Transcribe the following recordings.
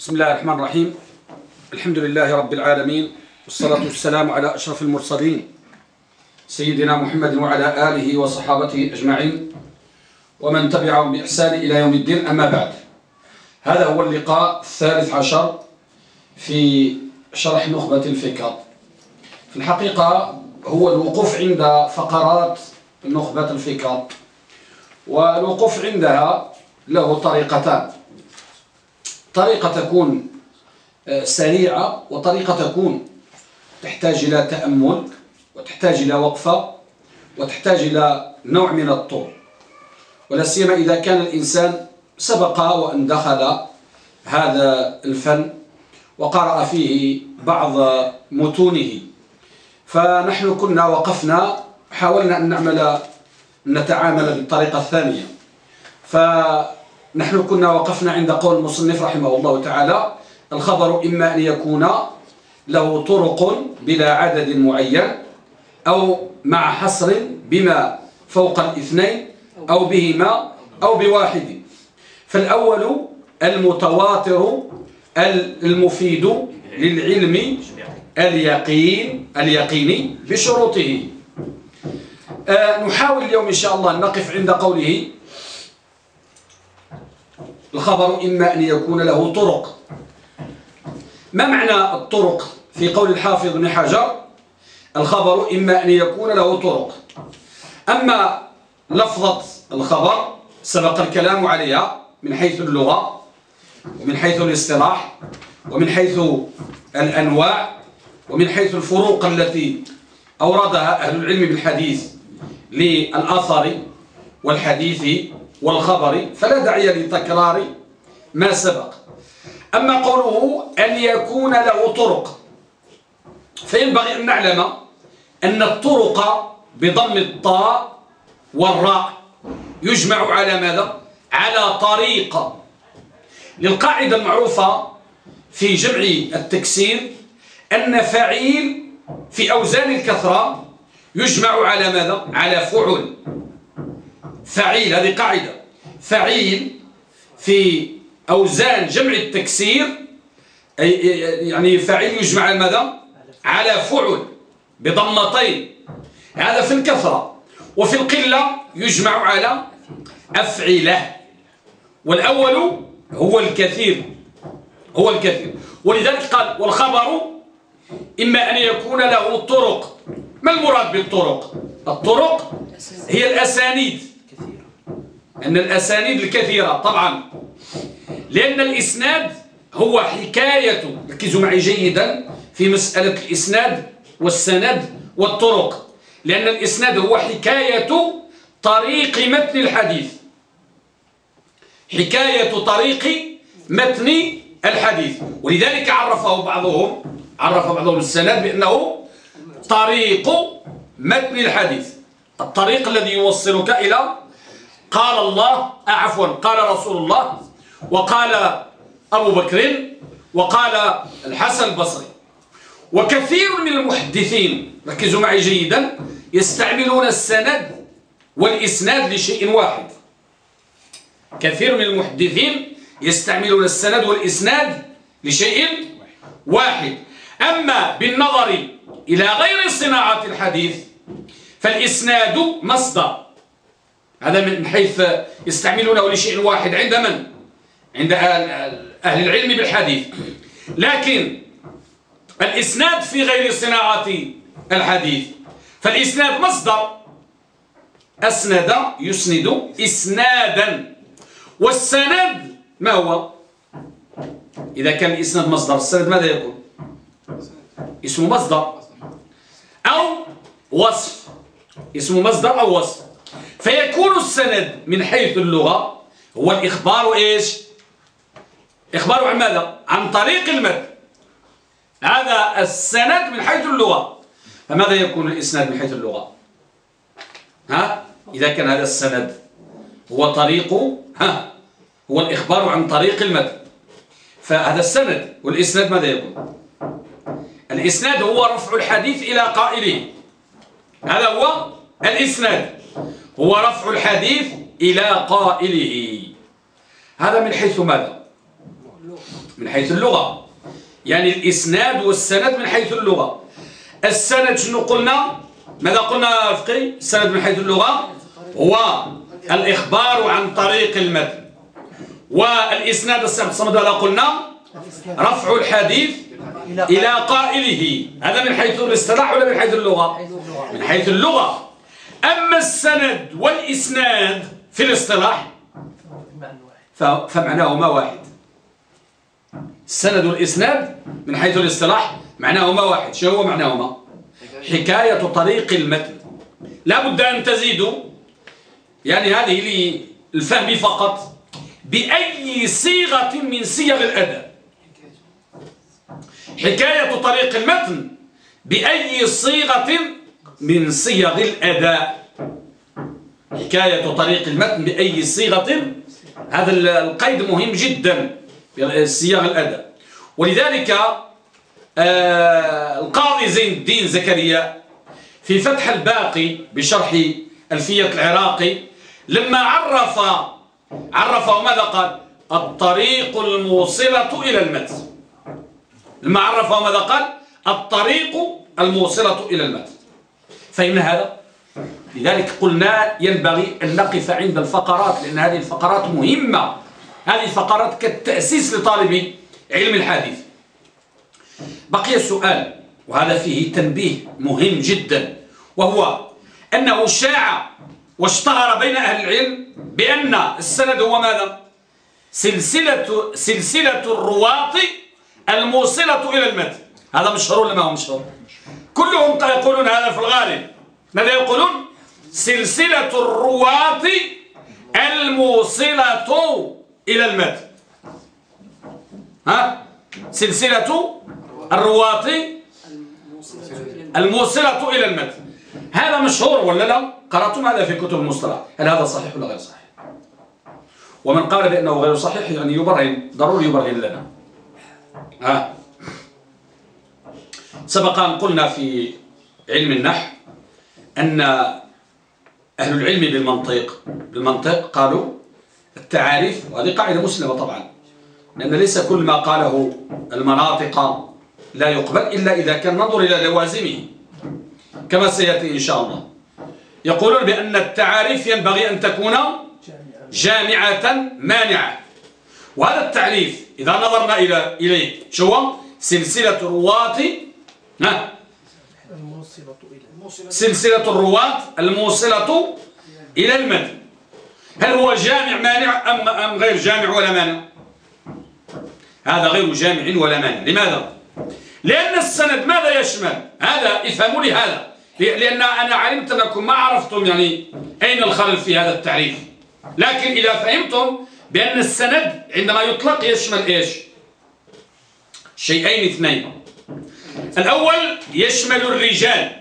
بسم الله الرحمن الرحيم. الحمد لله رب العالمين والصلاة والسلام على أشرف المرسلين سيدنا محمد وعلى آله وصحابته أجمعين ومن تبعهم بإحسان إلى يوم الدين أما بعد. هذا هو اللقاء الثالث عشر في شرح نخبة الفكر. في الحقيقة هو الوقوف عند فقرات نخبة الفكر والوقوف عندها له طريقتان. طريقة تكون آه، سريعة وطريقة تكون تحتاج إلى تأمل وتحتاج إلى وقفة وتحتاج إلى نوع من الطول. ولا سيما إذا كان الإنسان سبق وأن دخل هذا الفن وقرأ فيه بعض متونه. فنحن كنا وقفنا حاولنا أن نعمل نتعامل بالطريقة الثانية. فنحن نحن كنا وقفنا عند قول المصنف رحمه الله تعالى الخبر إما أن يكون له طرق بلا عدد معين أو مع حصر بما فوق الاثنين أو بهما أو بواحد. فالأول المتواتر المفيد للعلم اليقين اليقيني بشروطه. آه، نحاول اليوم إن شاء الله أن نقف عند قوله الخبر إما أن يكون له طرق. ما معنى الطرق في قول الحافظ بن حجر؟ الخبر إما أن يكون له طرق. أما لفظة الخبر سبق الكلام عليها من حيث اللغة ومن حيث الاصطلاح ومن حيث الأنواع ومن حيث الفروق التي أوردها أهل العلم بالحديث للأثر والحديث والخبر فلا داعي لتكرار ما سبق أما قوله أن يكون له طرق فينبغي أن نعلم أن الطرق بضم الطاء والراء يجمع على ماذا؟ على طريق للقاعدة المعروفة في جمع التكسير أن فعيل في أوزان الكثرة يجمع على ماذا؟ على فعل فعيل هذه قاعدة فعيل في أوزان جمع التكسير يعني فعيل يجمع على ماذا على فعل بضمتين. هذا في الكثرة. وفي القلة يجمع على أفعلة والأول هو الكثير هو الكثير. ولذلك قال والخبر إما أن يكون له طرق. ما المراد بالطرق؟ الطرق هي الأسانيد. أن الأسانيد الكثيرة طبعا. لأن الإسناد هو حكاية ركزوا معي جيدا في مسألة الإسناد والسند والطرق. لأن الإسناد هو حكاية طريق متن الحديث. حكاية طريق متن الحديث. ولذلك عرفه بعضهم عرف بعضهم السند بأنه طريق متن الحديث. الطريق الذي يوصلك إلى قال الله آه، عفوا قال رسول الله وقال أبو بكر وقال الحسن البصري. وكثير من المحدثين ركزوا معي جيدا يستعملون السند والإسناد لشيء واحد. كثير من المحدثين يستعملون السند والإسناد لشيء واحد. أما بالنظر إلى غير صناعة الحديث فالإسناد مصدر. هذا من حيث يستعملونه لشيء واحد عند من؟ عند أهل العلم بالحديث. لكن الإسناد في غير صناعة الحديث. فالإسناد مصدر. أسند يسند إسنادا. والسند ما هو؟ إذا كان الإسناد مصدر السند ماذا يكون؟ اسمه مصدر. أو وصف. اسمه مصدر أو وصف. فيكون السند من حيث اللغة هو الإخبار إيش؟ إخبار عن ماذا؟ عن طريق المد. هذا السند من حيث اللغة. فماذا يكون الإسناد من حيث اللغة؟ ها؟ إذا كان هذا السند هو طريق ها؟ هو الإخبار عن طريق المد. فهذا السند والإسناد ماذا يكون؟ الإسناد هو رفع الحديث إلى قائله. هذا هو الإسناد. هو رفع الحديث إلى قائله. هذا من حيث ماذا؟ من حيث اللغة. يعني الإسناد والسند من حيث اللغة. السند شنو قلنا؟ ماذا قلنا فقي السند من حيث اللغة هو الإخبار عن طريق المتن والإسناد السند ماذا قلنا؟ رفع الحديث إلى قائله. هذا من حيث الاصطلاح ولا من حيث اللغة؟ من حيث اللغة. أما السند والإسناد في الاصطلاح فمعناهما واحد. السند والإسناد من حيث الاصطلاح معناهما واحد. شو هو معناهما حكاية طريق المتن. لا بد أن تزيدوا. يعني هذه للفهم فقط. بأي صيغة من صيغ الأداء حكاية طريق المتن. بأي صيغة من صيغ الأداء. حكاية طريق المتن بأي صيغة. هذا القيد مهم جدا في صيغ الأداء. ولذلك آه، القاضي زين الدين زكريا في فتح الباقي بشرح ألفية العراقي لما عرف عرفه ماذا قال؟ الطريق الموصلة إلى المتن. لما عرفه ماذا قال؟ الطريق الموصلة إلى المتن. فهمنا هذا؟ لذلك قلنا ينبغي أن نقف عند الفقرات لأن هذه الفقرات مهمة. هذه الفقرات كالتأسيس لطالب علم الحديث. بقي السؤال وهذا فيه تنبيه مهم جدا وهو أنه شاع واشتهر بين أهل العلم بأن السند هو ماذا؟ سلسلة, سلسلة الرواة الموصلة إلى المتن. هذا مشهور ولا ما هو مشهور؟ كلهم يقولون هذا في الغالب. ماذا يقولون؟ سلسلة الرواة الموصلة إلى المتن ها؟ سلسلة الرواة الموصلة إلى المتن هذا مشهور ولا لا؟ قرأتم هذا في كتب المصطلح. هل هذا صحيح ولا غير صحيح؟ ومن قال بأنه غير صحيح يعني يبرهن ضروري يبرهن لنا. ها؟ سبق أن قلنا في علم النحو أن أهل العلم بالمنطق بالمنطق قالوا التعاريف وهذه قاعدة مسلمة طبعا لأن ليس كل ما قاله المناطق لا يقبل إلا إذا كان ننظر إلى لوازمه كما سيأتي إن شاء الله. يقولون بأن التعاريف ينبغي أن تكون جامعة مانعة. وهذا التعريف إذا نظرنا إلى إليه شو سلسلة رواة سلسلة الرواة الموصلة إلى المتن هل هو جامع مانع أم, أم غير جامع ولا مانع؟ هذا غير جامع ولا مانع. لماذا؟ لأن السند ماذا يشمل؟ هذا افهموا لي هذا. لأن أنا علمت أنكم ما عرفتم يعني أين الخلل في هذا التعريف. لكن إذا فهمتم بأن السند عندما يطلق يشمل إيش؟ شيئين اثنين. الأول يشمل الرجال.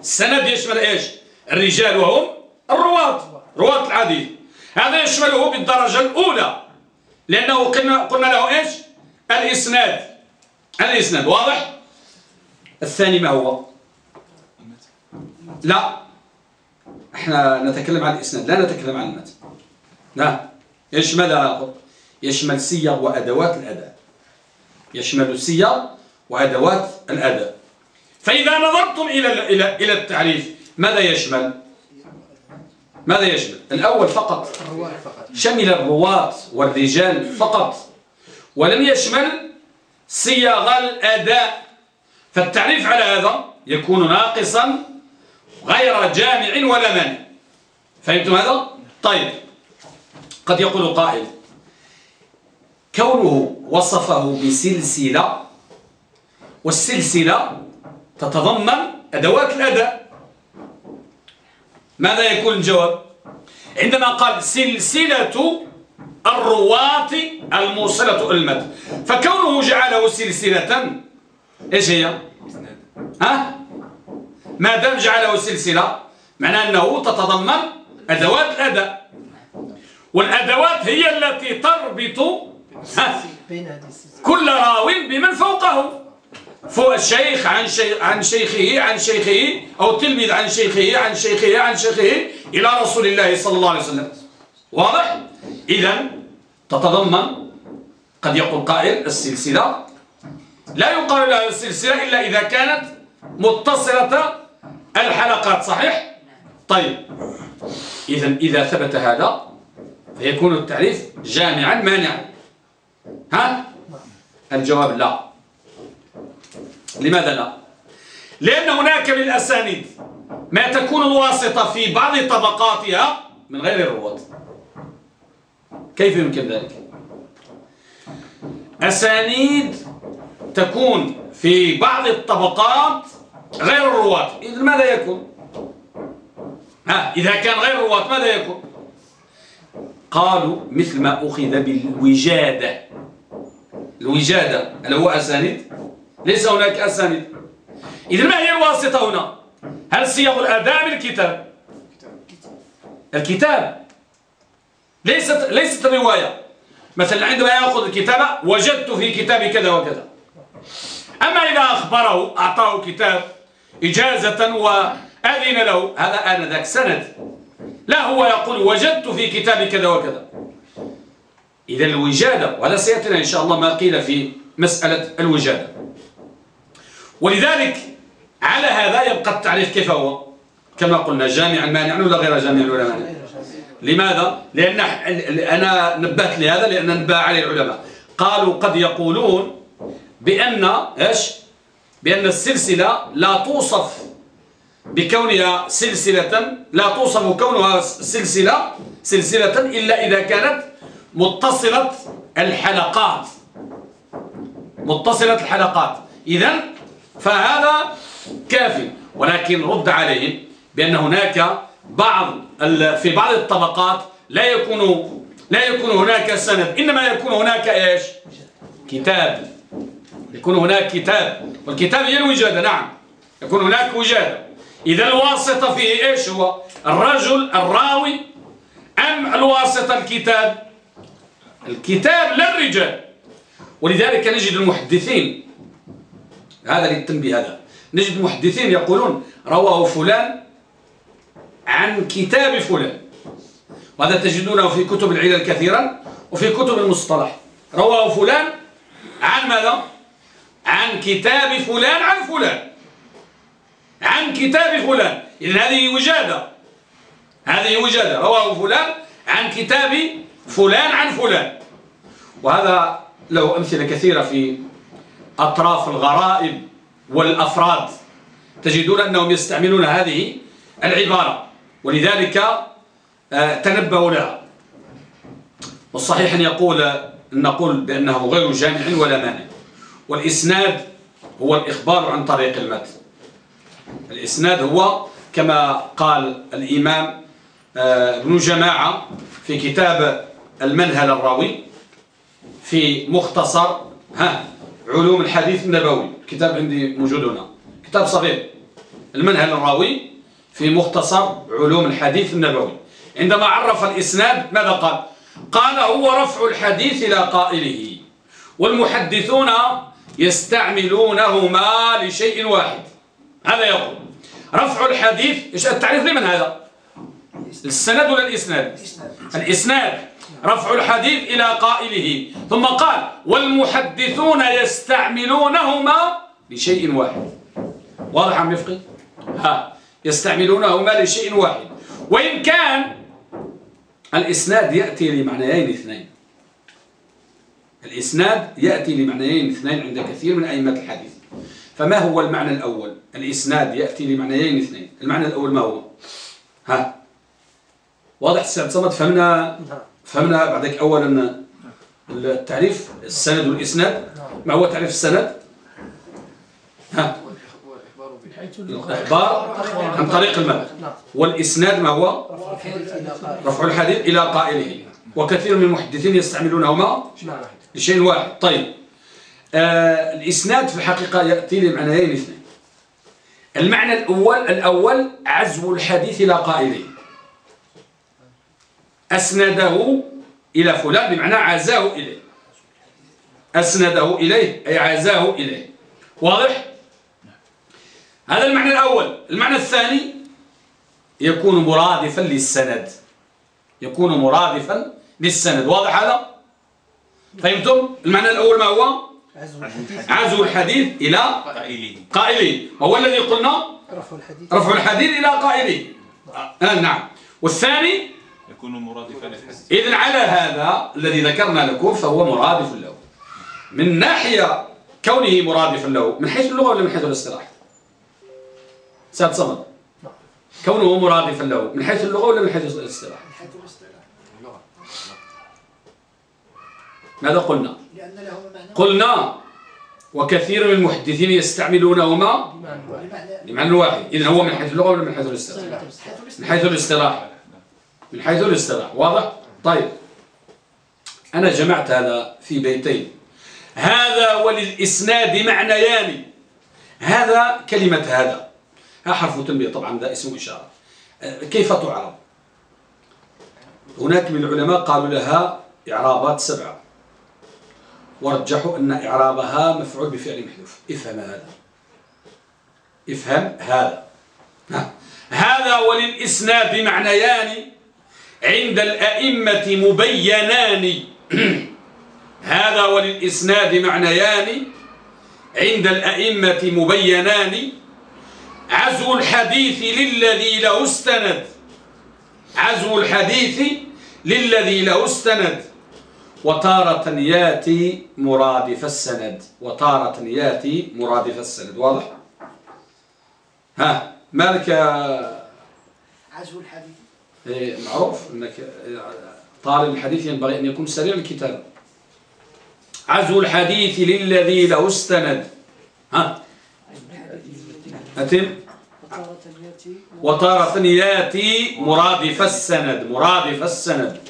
السند يشمل إيش؟ الرجال وهم الرواة رواة الحديث هذا يشمله بالدرجة الأولى لأنه قلنا, قلنا له إيش؟ الإسناد. الإسناد واضح؟ الثاني ما هو؟ لا. إحنا نتكلم عن الإسناد لا نتكلم عن المتن. لا. يشمل يشمل سياق وأدوات الأداء. يشمل السياق وأدوات الأداء. فإذا نظرتم إلى إلى إلى التعريف ماذا يشمل؟ ماذا يشمل؟ الأول فقط شمل الرواة والرجال فقط ولم يشمل صياغ الأداء. فالتعريف على هذا يكون ناقصا غير جامع ولا مانع. فهمتم هذا؟ طيب. قد يقول قائل كونه وصفه بسلسلة والسلسلة تتضمن أدوات الأداء. ماذا يكون الجواب؟ عندما قال سلسلة الرواة الموصلة المد فكونه جعله سلسلة إيش هي؟ ها؟ ما دام جعله سلسلة؟ معناه أنه تتضمن أدوات الأداء. والأدوات هي التي تربط كل راو بمن فوقه. فوق الشيخ عن شيخ عن شيخه عن شيخه أو التلميذ عن شيخه عن شيخه عن شيخه إلى رسول الله صلى الله عليه وسلم واضح؟ إذا تتضمن قد يقول قائل السلسلة لا يقال لها السلسلة إلا إذا كانت متصلة الحلقات صحيح؟ طيب إذا إذا ثبت هذا فيكون التعريف جامعا مانعا ها؟ الجواب لا لماذا لا؟ لأن هناك من الأسانيد ما تكون الواسطة في بعض طبقاتها من غير الرواة كيف يمكن ذلك؟ أسانيد تكون في بعض الطبقات غير الرواة ماذا يكون؟ ها إذا كان غير الرواة ماذا يكون؟ قالوا مثل ما أخذ بالوجادة الوجادة هل هو أسانيد؟ ليس هناك أسانيد إذا ما هي الواسطة هنا؟ هل صيغ الأداء من الكتاب؟ الكتاب. ليست ليست الرواية مثلا عندما يأخذ الكتابة وجدت في كتاب كذا وكذا. أما إذا أخبره أعطاه كتاب إجازة وأذن له هذا آنذاك سند. لا هو يقول وجدت في كتاب كذا وكذا. إذا الوجادة وهذا سيأتينا إن شاء الله ما قيل في مسألة الوجادة. ولذلك على هذا يبقى التعريف كيف هو؟ كما قلنا جامعا مانعا ولا غير جامع ولا مانع لماذا؟ لأن أنا نبهت لهذا لأن نبه عليه العلماء. قالوا قد يقولون بأن إيش؟ بأن السلسلة لا توصف بكونها سلسلة لا توصف كونها سلسلة سلسلة إلا إذا كانت متصلة الحلقات. متصلة الحلقات. إذا فهذا كافي. ولكن رد عليهم بأن هناك بعض في بعض الطبقات لا يكون لا يكون هناك سند. إنما يكون هناك إيش؟ كتاب. يكون هناك كتاب. والكتاب هي الوجادة نعم. يكون هناك وجادة. إذا الواسطة فيه إيش هو؟ الرجل الراوي. أم الواسطة؟ الكتاب. الكتاب للرجال ولذلك نجد المحدثين هذا للتنبيه هذا نجد محدثين يقولون رواه فلان عن كتاب فلان. وهذا تجدونه في كتب العلل كثيرا وفي كتب المصطلح. رواه فلان عن ماذا؟ عن كتاب فلان عن فلان. عن كتاب فلان. إذن هذه وجادة. هذه وجادة. رواه فلان عن كتاب فلان عن فلان. وهذا له أمثلة كثيرة في أطراف الغرائب والأفراد. تجدون أنهم يستعملون هذه العبارة ولذلك آه، تنبهوا لها. والصحيح أن يقول أن نقول بأنه غير جامع ولا مانع. والإسناد هو الإخبار عن طريق المتن. الإسناد هو كما قال الإمام آه، ابن جماعة في كتاب المنهل الراوي في مختصر ها علوم الحديث النبوي كتاب عندي موجود هنا. كتاب صغير. المنهل الراوي في مختصر علوم الحديث النبوي. عندما عرف الإسناد ماذا قال؟ قال هو رفع الحديث إلى قائله والمحدثون يستعملونهما لشيء واحد. هذا يقول. رفع الحديث إيش التعريف لمن هذا؟ السند ولا الإسناد. الإسناد. رفع الحديث إلى قائله. ثم قال والمحدثون يستعملونهما لشيء واحد. واضح عم يفقي ها يستعملونهما لشيء واحد. وإن كان الإسناد يأتي لمعنيين اثنين. الإسناد يأتي لمعنيين اثنين عند كثير من أئمة الحديث. فما هو المعنى الأول؟ الإسناد يأتي لمعنيين اثنين. المعنى الأول ما هو؟ ها واضح السيد صمد فهمنا؟ فهمنا بعدك أولا التعريف السند والإسناد ما هو تعريف السند؟ ها؟ الإخبار عن طريق المد والإسناد ما هو؟ رفع الحديث إلى قائله. وكثير من المحدثين يستعملونهما لشيء واحد. طيب. آه الإسناد في الحقيقة يأتي لمعنيين اثنين. المعنى الأول الأول عزو الحديث إلى قائله. أسنده إلى فلان بمعنى عزاه إليه. أسنده إليه أي عزاه إليه. واضح؟ هذا المعنى الأول. المعنى الثاني يكون مرادفا للسند. يكون مرادفا للسند. واضح هذا؟ فهمتم؟ المعنى الأول ما هو؟ عزو الحديث إلى قائله وهو الذي قلنا؟ رفع الحديث. رفع الحديث إلى قائله آه نعم. والثاني يكون مرادفا للحديث إذن على هذا الذي ذكرنا لكم فهو مرادف له. من ناحية كونه مرادفا له من حيث اللغة ولا من حيث الاصطلاح؟ ساد صمد. كونه مرادفا له من حيث اللغة ولا من حيث الاصطلاح؟ ماذا قلنا؟ لأن له معنى قلنا وكثير من المحدثين يستعملونهما بمعنى لمعنى واحد. إذن هو من حيث اللغة ولا من حيث الاصطلاح. من حيث الاصطلاح. من حيث الاصطلاح واضح؟ طيب. أنا جمعت هذا في بيتين. هذا وللإسناد معنيان. هذا كلمة هذا. ها حرف تنبيه طبعا ذا اسم إشارة. أه، كيف تعرب؟ هناك من العلماء قالوا لها إعرابات سبعة. ورجحوا أن إعرابها مفعول بفعل محذوف. افهم هذا. افهم هذا. ها. هذا وللإسناد معنيان. عند الأئمة مبينان. هذا وللإسناد معنيان. عند الأئمة مبينان. عزو الحديث للذي له استند. عزو الحديث للذي له استند. وتارة ياتي مرادف السند. وتارة ياتي مرادف السند. واضح؟ ها مالك عزو الحديث معروف إنك طالب الحديث ينبغي أن يكون سريع الكتاب عزو الحديث للذي له استند ها؟ أتم؟ وتارة ياتي مرادف السند مرادف السند.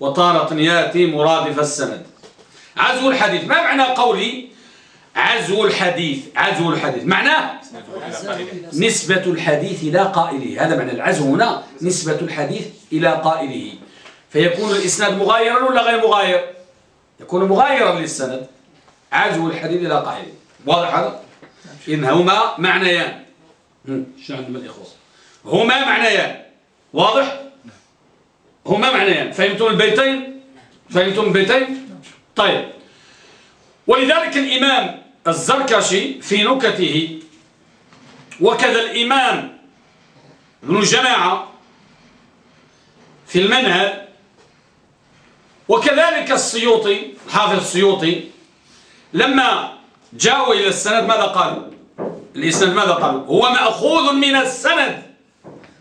وتارة ياتي مرادف السند. عزو الحديث ما معنى قولي؟ عزو الحديث عزو الحديث. معناه نسبة الحديث إلى قائله. هذا معنى العزو هنا نسبة الحديث إلى قائله. فيكون الإسناد مغايرا ولا غير مغاير؟ يكون مغايرا للسند. عزو الحديث إلى قائله. واضح هذا إن هما معنيان. شنو عندهم الإخوة. هما معنيان. واضح؟ هما معنيان. فهمتم البيتين؟ فهمتم البيتين؟ طيب. ولذلك الإمام الزركشي في نكته. وكذا الإمام ابن جماعة في المنهل وكذلك السيوطي حافظ السيوطي لما جاءوا إلى السند ماذا قالوا؟ الإسناد ماذا قالوا؟ هو مأخوذ من السند.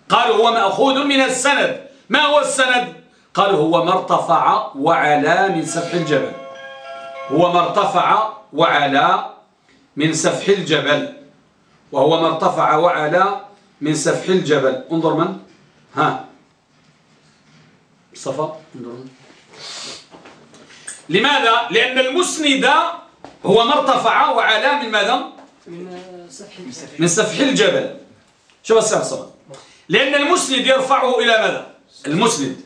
قالوا هو مأخوذ من السند. ما هو السند؟ قالوا هو ما ارتفع وعلى من سفح الجبل. هو ما ارتفع وعلى من سفح الجبل. وهو ما ارتفع وعلى من سفح الجبل. انظر من؟ ها. مصطفى انظر من؟ لماذا؟ لأن المسند هو ما ارتفع وعلى من ماذا؟ من سفح من سفح الجبل. شوف السبب صمد لأن المسند يرفعه إلى ماذا؟ المسند.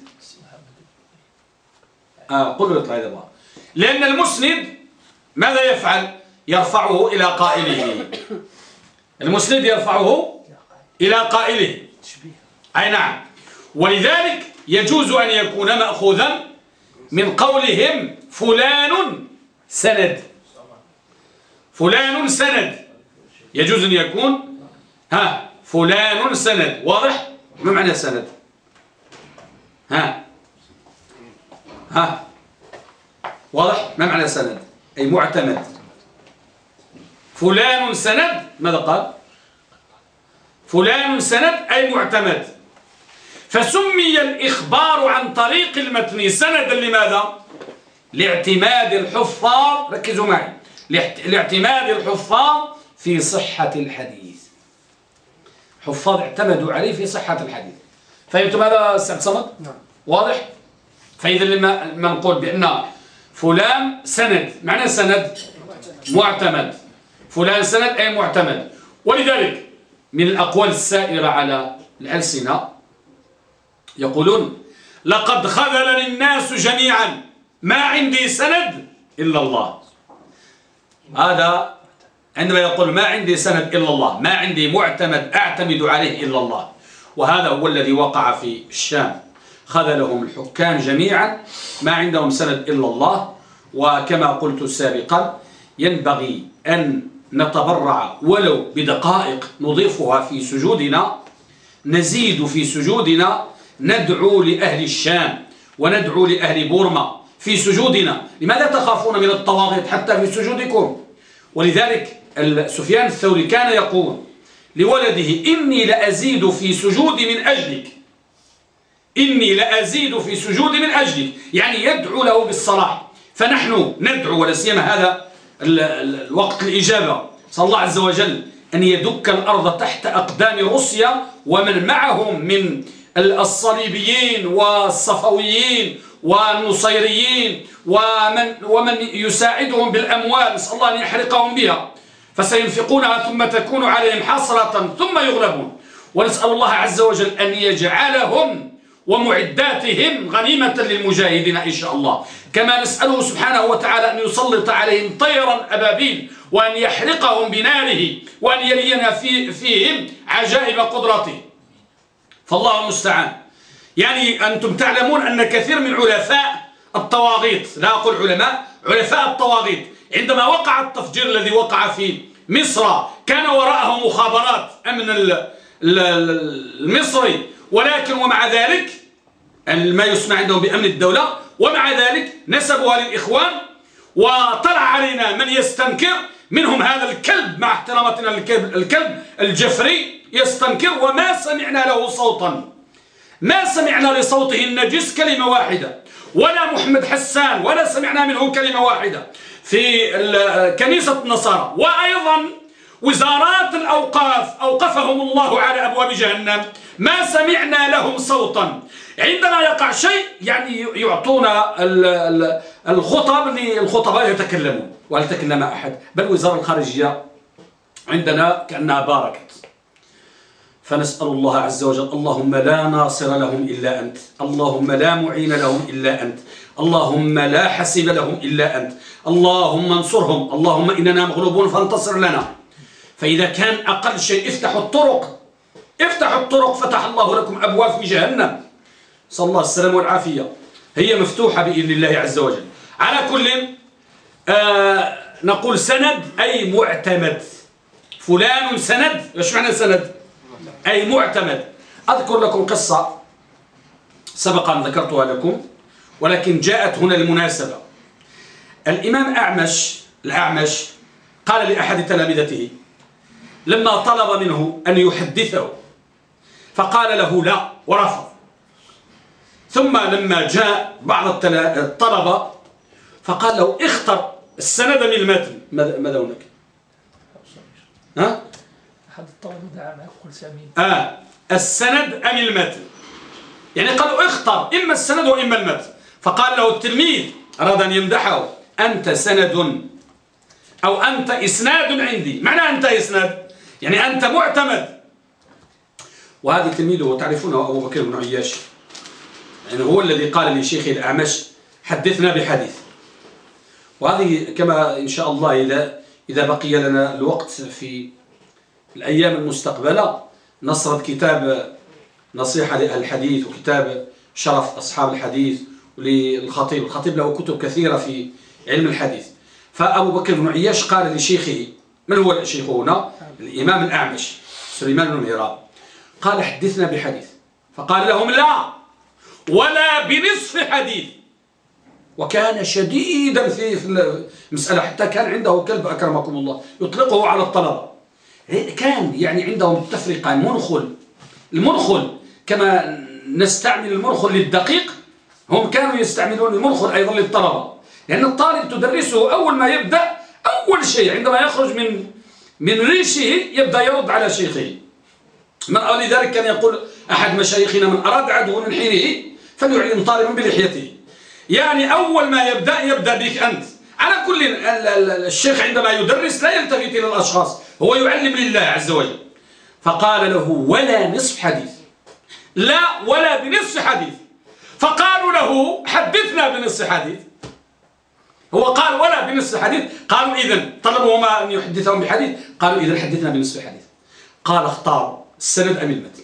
آه قل له يطلع إذا بغى. لأن المسند ماذا يفعل؟ يرفعه إلى قائله. المسند يرفعه إلى قائله. أي نعم. ولذلك يجوز أن يكون مأخوذا من قولهم فلان سند. فلان سند. يجوز أن يكون ها فلان سند. واضح؟ ما معنى سند؟ ها. ها. واضح؟ ما معنى سند؟ أي معتمد. فلان سند ماذا قال؟ فلان سند أي معتمد. فسمي الإخبار عن طريق المتن سندا لماذا؟ لاعتماد الحفاظ ركزوا معي لاعت- لاعتماد الحفاظ في صحة الحديث. حفاظ اعتمدوا عليه في صحة الحديث. فهمتم هذا أستاذ صمد؟ نعم. واضح؟ فإذا لما نقول بأن فلان سند معنى سند معتمد. فلان سند أي معتمد. ولذلك من الأقوال السائرة على الألسنة يقولون لقد خذلني الناس جميعا ما عندي سند إلا الله. هذا عندما يقول ما عندي سند إلا الله ما عندي معتمد أعتمد عليه إلا الله. وهذا هو الذي وقع في الشام. خذلهم الحكام جميعا ما عندهم سند إلا الله. وكما قلت سابقا ينبغي أن نتبرع ولو بدقائق نضيفها في سجودنا نزيد في سجودنا ندعو لأهل الشام وندعو لأهل بورما في سجودنا. لماذا تخافون من الطواغيت حتى في سجودكم؟ ولذلك سفيان الثوري كان يقول لولده إني لأزيد في سجودي من أجلك. إني لأزيد في سجودي من أجلك. يعني يدعو له بالصلاح. فنحن ندعو ولا سيما هذا الوقت الإجابة. صلى الله عز وجل أن يدك الأرض تحت أقدام روسيا ومن معهم من الصليبيين والصفويين والنصيريين ومن, ومن يساعدهم بالأموال. نسأل الله أن يحرقهم بها. فسينفقونها ثم تكون عليهم حصرة ثم يغلبون. ونسأل الله عز وجل أن يجعلهم ومعداتهم غنيمة للمجاهدين إن شاء الله. كما نسأله سبحانه وتعالى أن يسلط عليهم طيرا أبابيل وأن يحرقهم بناره وأن يلينا في فيهم عجائب قدرته. فالله المستعان. يعني أنتم تعلمون أن كثير من علفاء الطواغيت لا أقول علماء علفاء الطواغيت عندما وقع التفجير الذي وقع في مصر كان وراءه مخابرات أمن المصري. ولكن ومع ذلك ما يسمى عندهم بأمن الدولة ومع ذلك نسبها للإخوان وطلع علينا من يستنكر منهم هذا الكلب مع احترامتنا الكلب, الكلب الجفري يستنكر وما سمعنا له صوتا. ما سمعنا لصوته النجس كلمة واحدة ولا محمد حسان ولا سمعنا منه كلمة واحدة. في كنيسة النصارى وأيضا وزارات الأوقاف أوقفهم الله على أبواب جهنم. ما سمعنا لهم صوتا. عندما يقع شيء يعني يعطونا الخطب للخطباء يتكلمون. وهل تكلم أحد؟ بل وزارة الخارجية عندنا كأنها باركت. فنسأل الله عز وجل اللهم لا ناصر لهم إلا أنت. اللهم لا معين لهم إلا أنت. اللهم لا حسب لهم إلا أنت. اللهم انصرهم. اللهم إننا مغلوبون فانتصر لنا. فإذا كان أقل شيء افتحوا الطرق. افتحوا الطرق فتح الله لكم أبواب في جهنم. صلى الله السلام والعافية. هي مفتوحة بإذن الله عز وجل. على كل آه نقول سند أي معتمد. فلان سند. إيش معنى سند؟ أي معتمد. أذكر لكم قصة سبق أن ذكرتها لكم ولكن جاءت هنا للمناسبة الإمام أعمش الأعمش قال لأحد تلامذته لما طلب منه أن يحدثه فقال له لا ورفض. ثم لما جاء بعض الطلبة فقال له اختر السند من المتن. ماذا هناك؟ ها؟ أحد الطلبة دعا معه قل سامين آه السند أم المتن؟ يعني قالوا اختر إما السند وإما المتن. فقال له التلميذ أراد أن يمدحه أنت سند أو أنت إسناد عندي. معنى أنت إسناد؟ يعني أنت معتمد. وهذا تلميذه تعرفونه أبو بكر بن عياش. يعني هو الذي قال لشيخه الأعمش حدثنا بحديث. وهذه كما إن شاء الله إذا إذا بقي لنا الوقت في الأيام المستقبلة نصرت كتاب نصيحة لأهل الحديث وكتاب شرف أصحاب الحديث للخطيب الخطيب له كتب كثيرة في علم الحديث. فأبو بكر بن عياش قال لشيخه من هو الشيخ هنا؟ الإمام الأعمش سليمان بن مهراب قال حدثنا بحديث. فقال لهم لا ولا بنصف حديث. وكان شديدا في المسألة حتى كان عنده كلب أكرمكم الله يطلقه على الطلبة. كان يعني عندهم التفرقة المنخل. المنخل كما نستعمل المنخل للدقيق هم كانوا يستعملون المنخل أيضا للطلبة. لأن الطالب تدرسه أول ما يبدأ أول شيء عندما يخرج من من ريشه يبدأ يرد على شيخه. ولذلك كان يقول أحد مشايخنا من أراد عدو من حينه فليعلم طالبا بلحيته. يعني أول ما يبدأ يبدأ بك أنت. على كل الشيخ عندما يدرس لا يلتفت إلى الأشخاص هو يعلم لله عز وجل. فقال له ولا نصف حديث. لا ولا بنصف حديث. فقالوا له حدثنا بنصف حديث. هو قال ولا بنصف حديث. قالوا إذن طلبوا أن يحدثهم بحديث. قالوا إذن حدثنا بنصف حديث. قال اختاروا. السند أم المتن.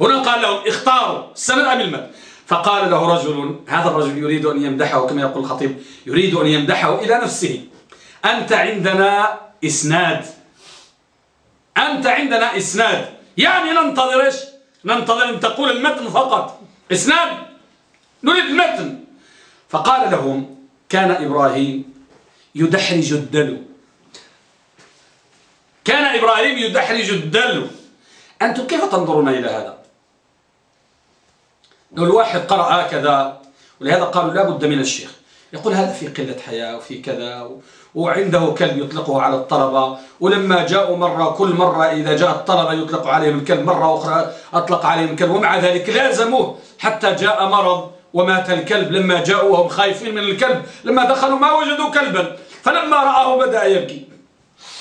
هنا قال لهم اختاروا السند أم المتن. فقال له رجل هذا الرجل يريد أن يمدحه كما يقول الخطيب يريد أن يمدحه إلى نفسه. أنت عندنا إسناد. أنت عندنا إسناد. يعني ننتظر إيش؟ ننتظر أن تقول المتن فقط. إسناد. نريد المتن. فقال لهم كان إبراهيم يدحرج الدلو. كان إبراهيم يدحرج الدلو أنتم كيف تنظرون إلى هذا؟ لو الواحد قرأ هكذا ولهذا قالوا لا بد من الشيخ. يقول هذا في قلة حياة وفي كذا وعنده كلب يطلقه على الطلبة ولما جاءوا مرة كل مرة إذا جاء الطلبة يطلق عليهم الكلب مرة أخرى أطلق عليهم الكلب ومع ذلك لازموه حتى جاء مرض ومات الكلب. لما جاءوا وهم خايفين من الكلب لما دخلوا ما وجدوا كلبا. فلما رآه بدأ يبكي.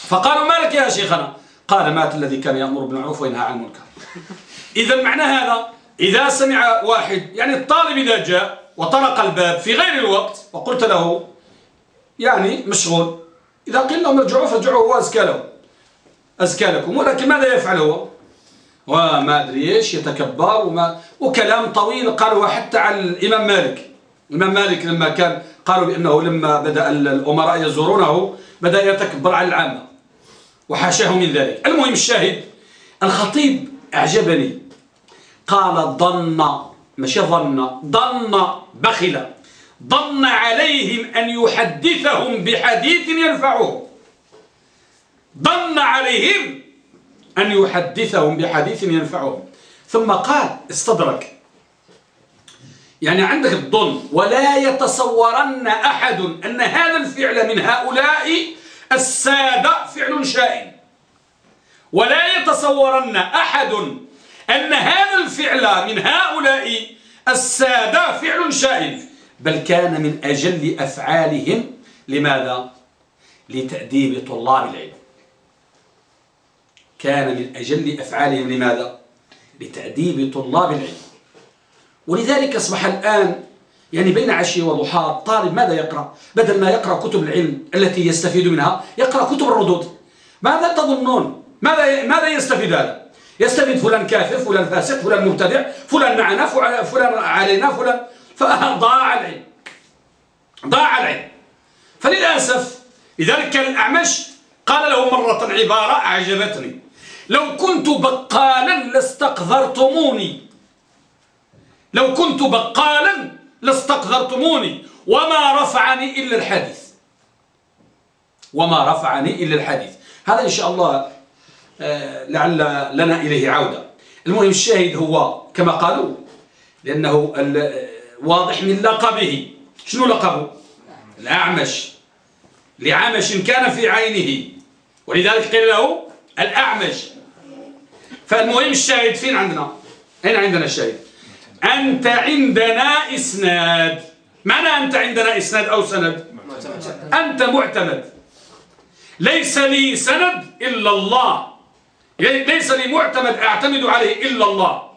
فقالوا ما لك يا شيخنا؟ قال مات الذي كان يأمر بالمعروف وينهى عن المنكر. إذا معنى هذا إذا سمع واحد يعني الطالب إذا جاء وطرق الباب في غير الوقت وقلت له يعني مشغول إذا قيل لهم ارجعوا فارجعوا هو أزكى لهم. أزكى لكم. ولكن ماذا يفعل هو؟ وما أدري إيش يتكبر وما وكلام طويل قالوا حتى على الإمام مالك. الإمام مالك لما كان قالوا بأنه لما بدأ الأمراء يزورونه بدأ يتكبر على العامة. وحاشاه من ذلك. المهم الشاهد الخطيب أعجبني. قال ظن مش ظن ظن بخل ظن عليهم أن يحدثهم بحديث ينفعهم ظن عليهم أن يحدثهم بحديث ينفعهم ثم قال استدرك. يعني عندك الظن ولا يتصورن أحد أن هذا الفعل من هؤلاء السادة فعل شائن ولا يتصورن أحد أن هذا الفعل من هؤلاء السادة فعل شائن بل كان من أجل أفعالهم لماذا؟ لتأديب طلاب العلم كان من أجل أفعالهم لماذا؟ لتأديب طلاب العلم ولذلك أصبح الآن يعني بين عشي وضحى الطالب ماذا يقرأ؟ بدل ما يقرأ كتب العلم التي يستفيد منها يقرأ كتب الردود. ماذا تظنون؟ ماذا ماذا يستفيد هذا؟ يستفيد فلان كافر فلان فاسق فلان مبتدع فلان معنا فلان علينا فلان فضاع العلم. ضاع العلم. فللأسف لذلك كان الأعمش قال له مرة عبارة أعجبتني. لو كنت بقالا لاستقذرتموني. لو كنت بقالا لاستقذرتموني. وما رفعني إلا الحديث. وما رفعني إلا الحديث. هذا إن شاء الله آه، لعل لنا إليه عودة. المهم الشاهد هو كما قالوا لأنه واضح من لقبه. شنو لقبه؟ الأعمش. لعمش كان في عينه. ولذلك قيل له الأعمش. فالمهم الشاهد فين عندنا؟ هنا عندنا الشاهد؟ أنت عندنا إسناد. معنى أنت عندنا إسناد أو سند؟ أنت معتمد. ليس لي سند إلا الله. ليس لي معتمد أعتمد عليه إلا الله.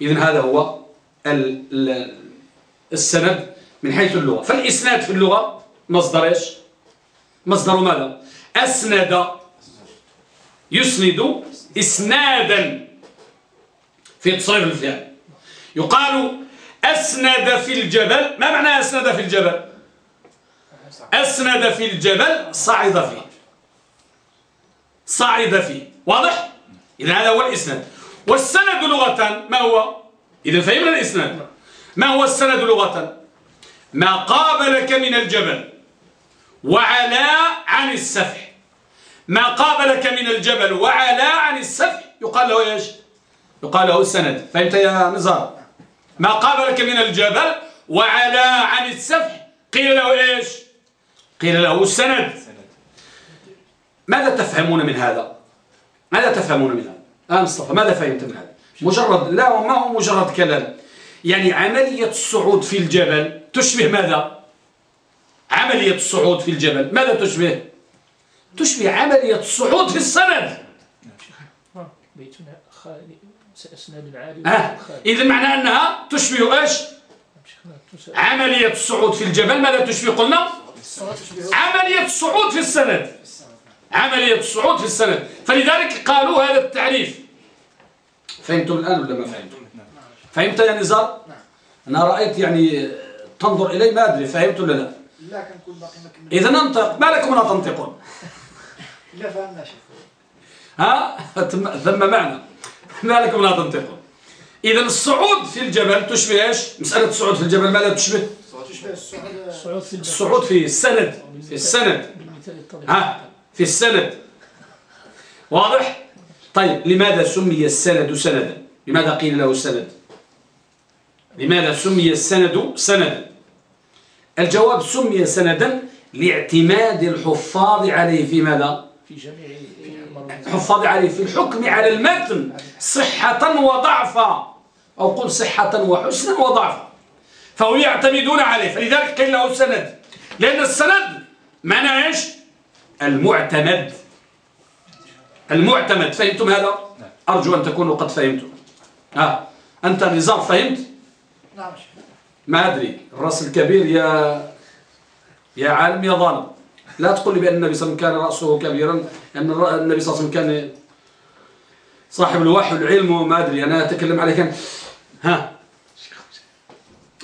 إذن هذا هو السند من حيث اللغة. فالإسناد في اللغة مصدر إيش؟ مصدر ماذا؟ أسند. يسند إسنادا في تصريف الفعل. يقال أسند في الجبل ما معنى أسند في الجبل؟ أسند في الجبل صعد فيه. صعد فيه. واضح؟ إذا هذا هو الإسناد. والسند لغة ما هو؟ إذا فهمنا الإسناد. ما هو السند لغة؟ ما قابلك من الجبل وعلى عن السفح. ما قابلك من الجبل وعلى عن السفح يقال له إيش؟ يقال له السند. فهمت يا نزار ما قابلك من الجبل وعلى عن السفح. قيل له إيش؟ قيل له السند ماذا تفهمون من هذا؟ ماذا تفهمون من هذا؟ آه مصطفى ماذا فهمت من هذا؟ مجرد لا ما هو مجرد كلام. يعني عملية الصعود في الجبل تشبه ماذا؟ عملية الصعود في الجبل ماذا تشبه؟ تشبه عملية الصعود في السند. اسناد العالي آه. إذا معنى أنها تشبه إيش؟ عملية الصعود في الجبل ماذا تشبه؟ قلنا عملية الصعود في السند. عملية الصعود في السند. فلذلك قالوا هذا التعريف. فهمتم الآن ولا ما فهمتم؟ فهمت يا نزار؟ أنا رأيت يعني تنظر إلي ما أدري فهمت ولا لا؟ لا كنكون باقي ما كملنا إذا ننطق ما لكم لا تنطقون. لا فهمنا شيخ ها؟ ثم معنى. ما لكم لا تنطقون إذا الصعود في الجبل تشبه إيش؟ مسألة الصعود في الجبل ماذا تشبه؟ تشبه الصعود في السند. في السند. ها؟ في السند. واضح؟ طيب لماذا سمي السند سندا؟ لماذا قيل له سند؟ لماذا سمي السند سندا؟ الجواب سمي سندا لاعتماد الحفاظ عليه في ماذا؟ في جميع الحفاظ عليه في الحكم على المتن صحة وضعفا أو قل صحة وحسنا وضعفا. فهم يعتمدون عليه. فلذلك قيل له سند لأن السند معنى إيش؟ المعتمد. المعتمد. فهمتم هذا؟ أرجو أن تكونوا قد فهمتم. ها؟ أنت نزار فهمت؟ نعم. شيخ ما أدري. الرأس الكبير يا يا عالم يا ظالم. لا تقول لي بأن النبي صلى الله عليه وسلم كان رأسه كبيرا لأن الر- النبي صلى الله عليه وسلم كان صاحب الوحي والعلم وما أدري. أنا أتكلم عليه كان ها؟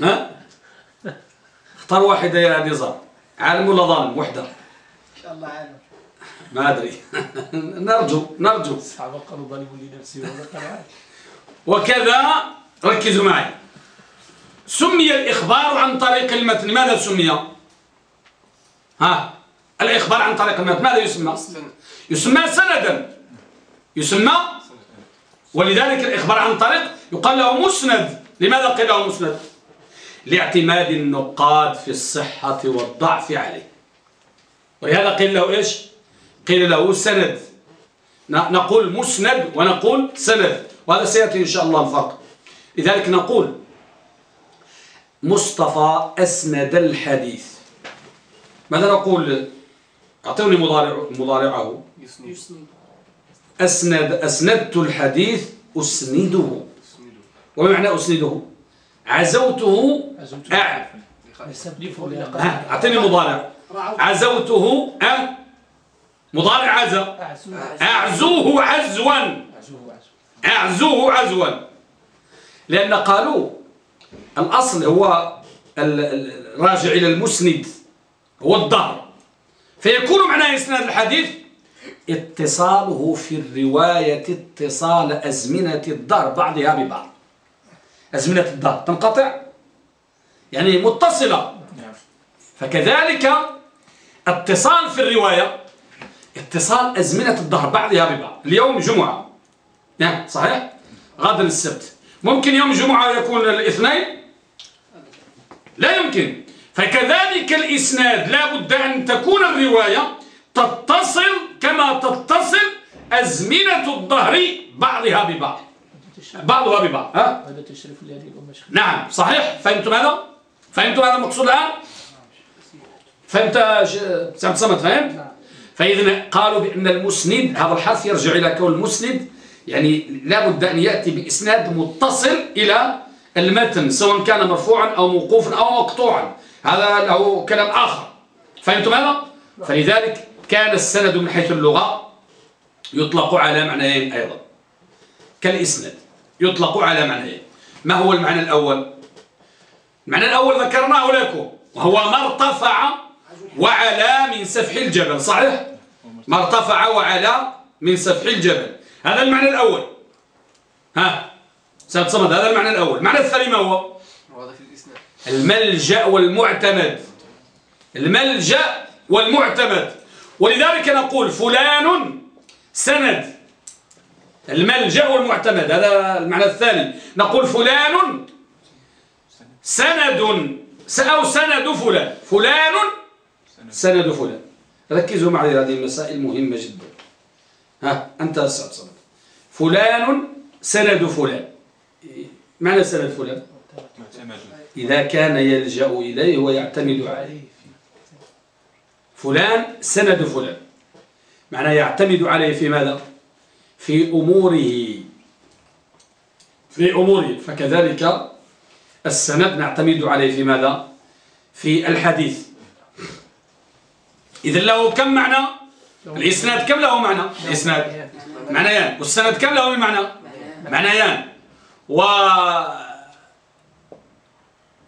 ها؟ اختار واحدة يا نزار عالم ولا ظالم؟ وحدة. إن شاء الله عالم. ما أدري. نرجو نرجو. قالوا ظالم عادي. وكذا ركزوا معي. سمي الإخبار عن طريق المتن. ماذا سمي؟ ها؟ الإخبار عن طريق المتن ماذا يسمى؟ يسمى سندا. يسمى ولذلك الإخبار عن طريق يقال له مسند. لماذا قيل له مسند؟ لاعتماد النقاد في الصحة والضعف عليه. ولهذا قيل له إيش؟ قيل له سند. نقول مسند ونقول سند. وهذا سيأتي إن شاء الله الفرق. لذلك نقول مصطفى أسند الحديث. ماذا نقول؟ أعطوني مضارع مضارعه. أسند أسندت الحديث أسنده. وما معنى أسنده؟ عزوته أع أعطيني مضارع. عزوته أ مضارع عزا أعزو أعزوه عزوا. أعزوه عزوا. لأن قالوا الأصل هو ال- ال- الراجع إلى المسند. هو الظهر فيكون معنى إسناد الحديث اتصاله في الرواية اتصال أزمنة الظهر بعضها ببعض. أزمنة الظهر تنقطع؟ يعني متصلة. نعم. فكذلك اتصال في الرواية اتصال أزمنة الظهر بعضها ببعض. اليوم جمعة. نعم صحيح؟ غدا السبت. ممكن يوم جمعة يكون الاثنين؟ لا يمكن. فكذلك الإسناد لا بد أن تكون الرواية تتصل كما تتصل أزمنة الظهر بعضها ببعض. بعضها ببعض. ها؟ نعم صحيح. فهمتم هذا؟ فهمتم هذا المقصود الآن؟ فهمت سعد صمد فهمت؟ فإذا قالوا بأن المسند هذا الحرف يرجع إلى كون المسند يعني لا بد أن يأتي بإسناد متصل إلى المتن سواء كان مرفوعا أو موقوفا أو مقطوعا. هذا له كلام آخر. فهمتم هذا؟ فلذلك كان السند من حيث اللغة يطلق على معنيين أيضا. كالإسناد يطلق على معنيين. ما هو المعنى الأول؟ المعنى الأول ذكرناه لكم وهو ما ارتفع وعلى من سفح الجبل صحيح؟ ما ارتفع وعلى من سفح الجبل. هذا المعنى الأول. ها؟ سيد صمد هذا المعنى الأول. المعنى الثاني ما هو؟ الملجأ والمعتمد. الملجأ والمعتمد. ولذلك نقول فلان سند. الملجأ والمعتمد هذا المعنى الثاني. نقول فلان سند. أو سند فلان. فلان سند فلان. ركزوا معي هذه المسائل مهمة جدا. ها أنت أسعد صمد فلان سند فلان. معنى سند فلان؟ إذا كان يلجأ إليه ويعتمد عليه. فلان سند فلان. معنى يعتمد عليه في ماذا؟ في أموره. في أموره. فكذلك السند نعتمد عليه في ماذا؟ في الحديث. إذا له كم معنى؟ الإسناد كم له معنى؟ الإسناد. معنيان. والسند كم له من معنى؟ معنيان. و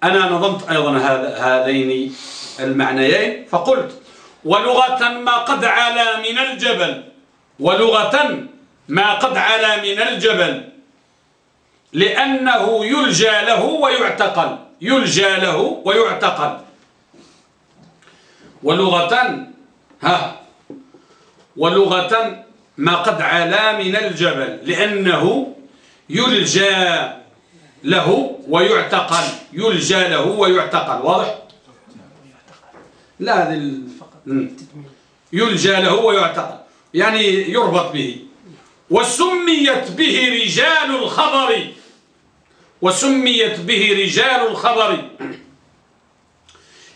أنا نظمت أيضا هذين المعنيين فقلت ولغة ما قد علا من الجبل ولغة ما قد علا من الجبل لأنه يلجى له ويعتقل يلجى له ويعتقل. ولغة ها ولغة ما قد علا من الجبل لأنه يلجى له ويعتقل يلجى له ويعتقل واضح؟ لا هذه ال... يلجى له ويعتقل يعني يربط به. وسميت به رجال الخبر. وسميت به رجال الخبر.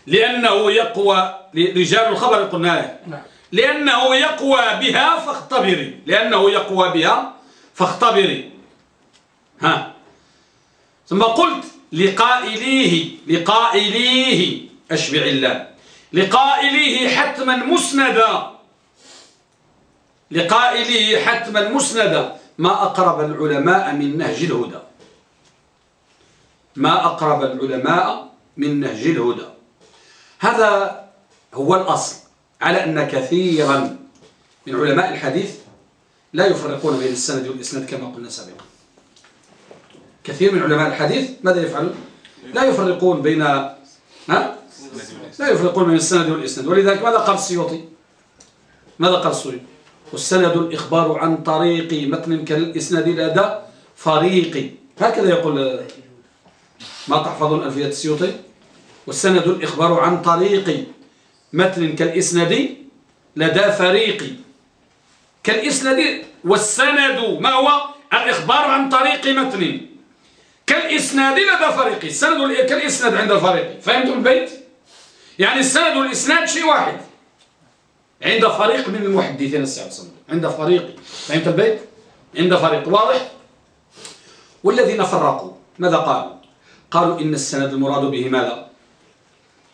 لأنه يقوى رجال الخبر قلنا نعم. لأنه يقوى بها فاختبري. لأنه يقوى بها فاختبري. ها؟ ثم قلت لقائليه لقائليه أشبع الله. لقائليه حتما مسندا. لقائليه حتما مسندا. ما أقرب العلماء من نهج الهدى. ما أقرب العلماء من نهج الهدى. هذا هو الأصل على أن كثيرا من علماء الحديث لا يفرقون بين السند والإسناد كما قلنا سابقا. كثير من علماء الحديث ماذا يفعلون لا يفرقون بين ها؟ لا يفرقون بين السند والإسناد ولذلك ماذا قال السيوطي؟ ماذا قال السيوطي؟ والسند الإخبار عن طريق متن كالإسناد لدى فريق. هكذا يقول ما تحفظون ألفية السيوطي؟ والسند الإخبار عن طريق متن كالإسناد لدى فريق. كالإسناد والسند ما هو؟ الإخبار عن طريق متن. كالإسناد لدى فريق السند كالإسناد عند الفريق فهمتم البيت؟ يعني السند والإسناد شيء واحد عند فريق من المحدثين السعب عند فريق فهمت البيت؟ عند فريق واضح؟ والذين فرقوا ماذا قالوا؟ قالوا إن السند المراد به ماذا؟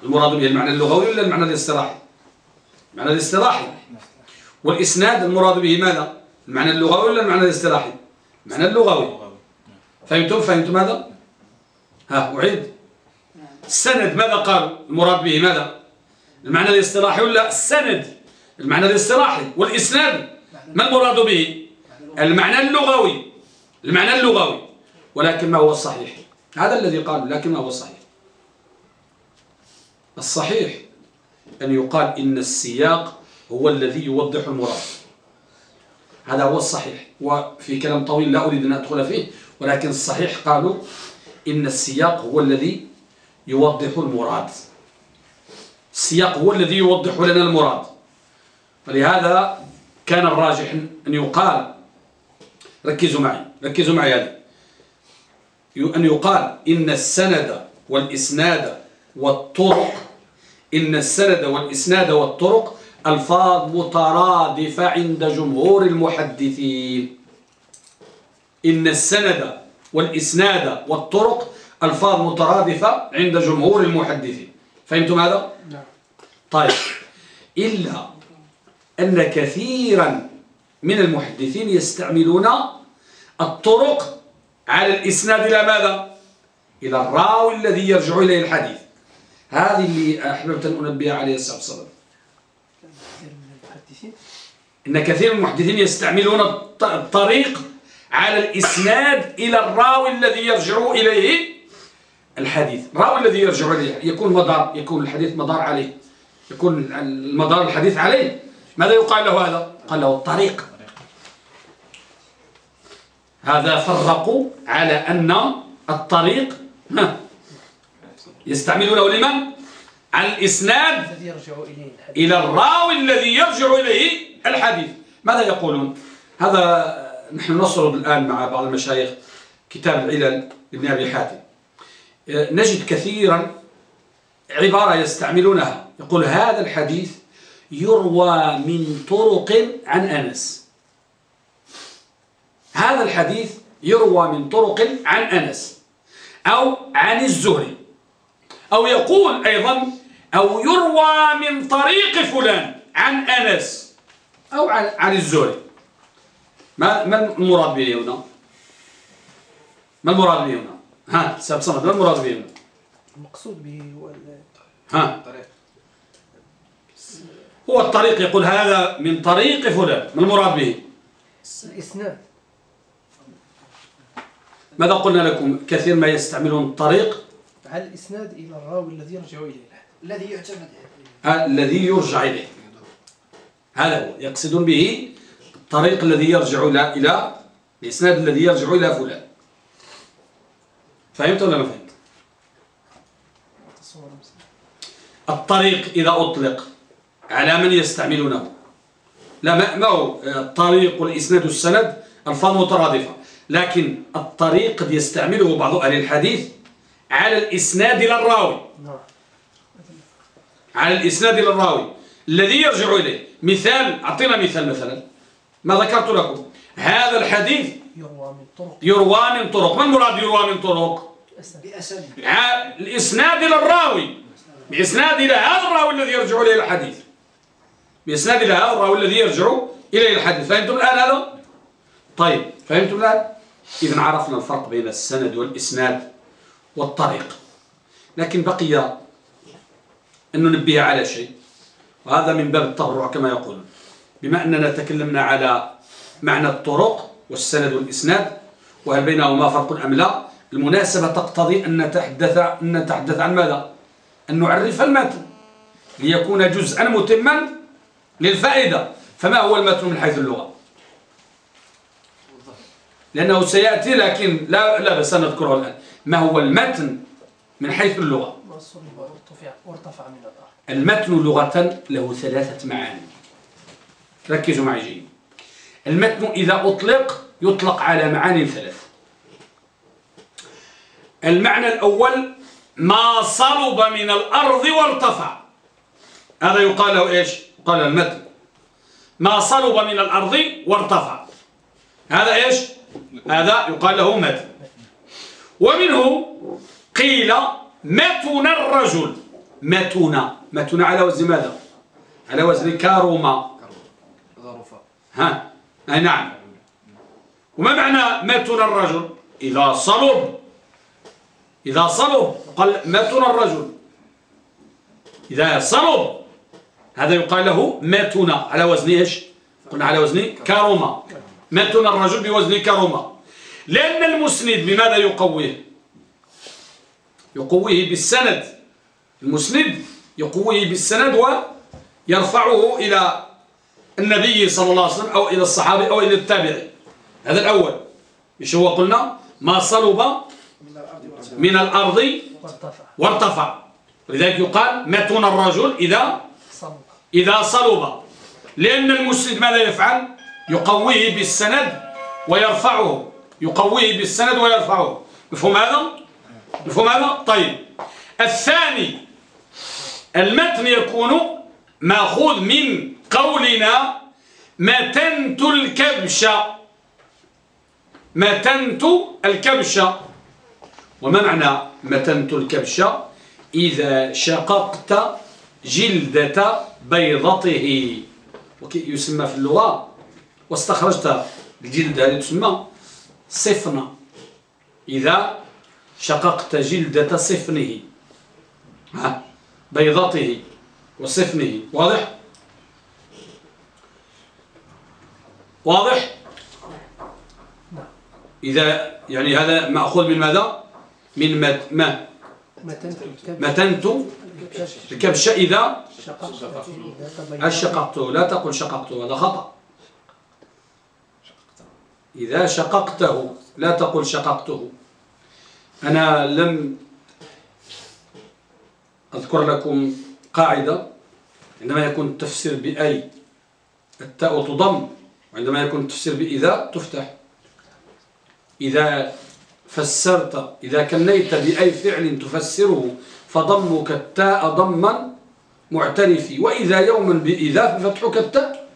المراد به المعنى اللغوي ولا المعنى الاصطلاحي؟ المعنى الاصطلاحي والإسناد المراد به ماذا؟ المعنى اللغوي ولا المعنى الاصطلاحي؟ المعنى اللغوي فهمتم فهمتم هذا؟ ها أعيد السند ماذا قالوا؟ المراد به ماذا؟ المعنى الاصطلاحي ولا السند المعنى الاصطلاحي والإسناد ما المراد به؟ المعنى اللغوي المعنى اللغوي ولكن ما هو الصحيح؟ هذا الذي قالوا لكن ما هو الصحيح الصحيح أن يقال إن السياق هو الذي يوضح المراد هذا هو الصحيح وفي كلام طويل لا أريد أن أدخل فيه ولكن الصحيح قالوا إن السياق هو الذي يوضح المراد. السياق هو الذي يوضح لنا المراد. فلهذا كان الراجح أن يقال ركزوا معي ركزوا معي هذا. أن يقال إن السند والإسناد والطرق إن السند والإسناد والطرق ألفاظ مترادفة عند جمهور المحدثين. إن السند والإسناد والطرق ألفاظ مترادفة عند جمهور المحدثين. فهمتم هذا؟ نعم. طيب. إلا أن كثيرا من المحدثين يستعملون الطرق على الإسناد إلى ماذا؟ إلى الراوي الذي يرجع إليه الحديث. هذه اللي أحببت أن أنبه عليه الصلاة والسلام إن كثير من المحدثين يستعملون الطريق على الإسناد إلى الراوي الذي يرجع إليه الحديث. الراوي الذي يرجع إليه يكون مدار يكون الحديث مدار عليه. يكون المدار الحديث عليه. ماذا يقال له هذا؟ قال له الطريق هذا فرقوا على أن الطريق يستعملونه لمن؟ على الإسناد إلى الراوي الذي يرجع إليه الحديث. ماذا يقولون؟ هذا نحن نصرد الآن مع بعض المشايخ كتاب العلل لابن أبي حاتم. نجد كثيرا عبارة يستعملونها. يقول هذا الحديث يروى من طرق عن أنس. هذا الحديث يروى من طرق عن أنس أو عن الزهري. أو يقول أيضا أو يروى من طريق فلان عن أنس أو عن الزهري. ما ما المراد به هنا؟ ما المراد به هنا؟ ها سب صمد ما المراد به هنا؟ المقصود به هو ها. هو الطريق يقول هذا من طريق فلان. ما المراد به؟ الإسناد. ماذا قلنا لكم؟ كثير ما يستعملون الطريق. على الإسناد إلى الراوي الذي يرجع إليه. الذي يعتمد الذي يرجع إليه. هذا هو يقصدون به الطريق الذي يرجع إلى الإسناد الذي يرجع إلى فلان. فهمت ولا ما فهمت؟ الطريق إذا أطلق على من يستعملونه. لا ما هو؟ الطريق والإسناد والسند ألفاظ مترادفة لكن الطريق قد يستعمله بعض أهل الحديث على الإسناد إلى الراوي على الإسناد إلى الراوي الذي يرجع إليه. مثال أعطينا مثال مثلا. ما ذكرت لكم. هذا الحديث يروى من طرق. يروى من طرق ما المراد يروى من طرق؟ الإسناد إلى الراوي. بإسناد إلى هذا الراوي الذي يرجع إليه الحديث. بإسناد إلى هذا الراوي الذي يرجع إليه الحديث. فهمتم الآن هذا؟ طيب فهمتم الآن؟ إذا عرفنا الفرق بين السند والإسناد والطريق. لكن بقي أن ننبه على شيء وهذا من باب التبرع كما يقولون. بما أننا تكلمنا على معنى الطرق والسند والإسناد وهل بينهما فرق أم لا؟ المناسبة تقتضي أن نتحدث, أن نتحدث عن ماذا؟ أن نعرف المتن ليكون جزءا متما للفائدة. فما هو المتن من حيث اللغة؟ لأنه سيأتي لكن لا, لا بس نذكره الآن. ما هو المتن من حيث اللغة؟ المتن لغة له ثلاثة معاني. ركزوا معي جيد. المتن إذا أطلق يطلق على معاني ثلاث المعنى الأول ما صلب من الأرض وارتفع. هذا يقال له إيش؟ قال المتن. ما صلب من الأرض وارتفع. هذا إيش؟ هذا يقال له متن. ومنه قيل متن الرجل. متن. متن على وزن ماذا؟ على وزن كاروما. ها؟ نعم. وما معنى متن الرجل؟ إذا صلب. إذا صلب. قال متن الرجل؟ إذا صلب. هذا يقال له متن على وزن إيش؟ قلنا على وزن كاروما. متن الرجل بوزن كاروما. لأن المسند بماذا يقويه؟ يقويه بالسند. المسند يقويه بالسند ويرفعه إلى النبي صلى الله عليه وسلم أو إلى الصحابي أو إلى التابعي هذا الأول. مش هو قلنا؟ ما صلب من الأرض وارتفع. ولذلك يقال متن الرجل إذا إذا صلب. لأن المسند ماذا يفعل؟ يقويه بالسند ويرفعه. يقويه بالسند ويرفعه. مفهوم هذا؟ مفهوم هذا؟ طيب. الثاني. المتن يكون ماخوذ من قولنا متنت الكبش. متنت الكبش. وما معنى متنت الكبش إذا شققت جلدة بيضته. يسمى في اللغة واستخرجت الجلد هذه تسمى صفنة. إذا شققت جلدة صفنه بيضته وصفنه واضح؟ واضح؟ إذا يعني هذا مأخوذ من ماذا؟ من مد ما متنت الكبش إذا شققت ذات بيضاء الشققته لا تقل شققته هذا خطأ. إذا شققته لا تقل شققته. أنا لم أذكر لكم قاعدة عندما يكون التفسير بأي التاء تضم. وعندما يكون التفسير بإذا تفتح. إذا فسرت إذا كنيت بأي فعل تفسره فضمك التاء ضما معترفي. وإذا يوما بإذا ففتحك التاء.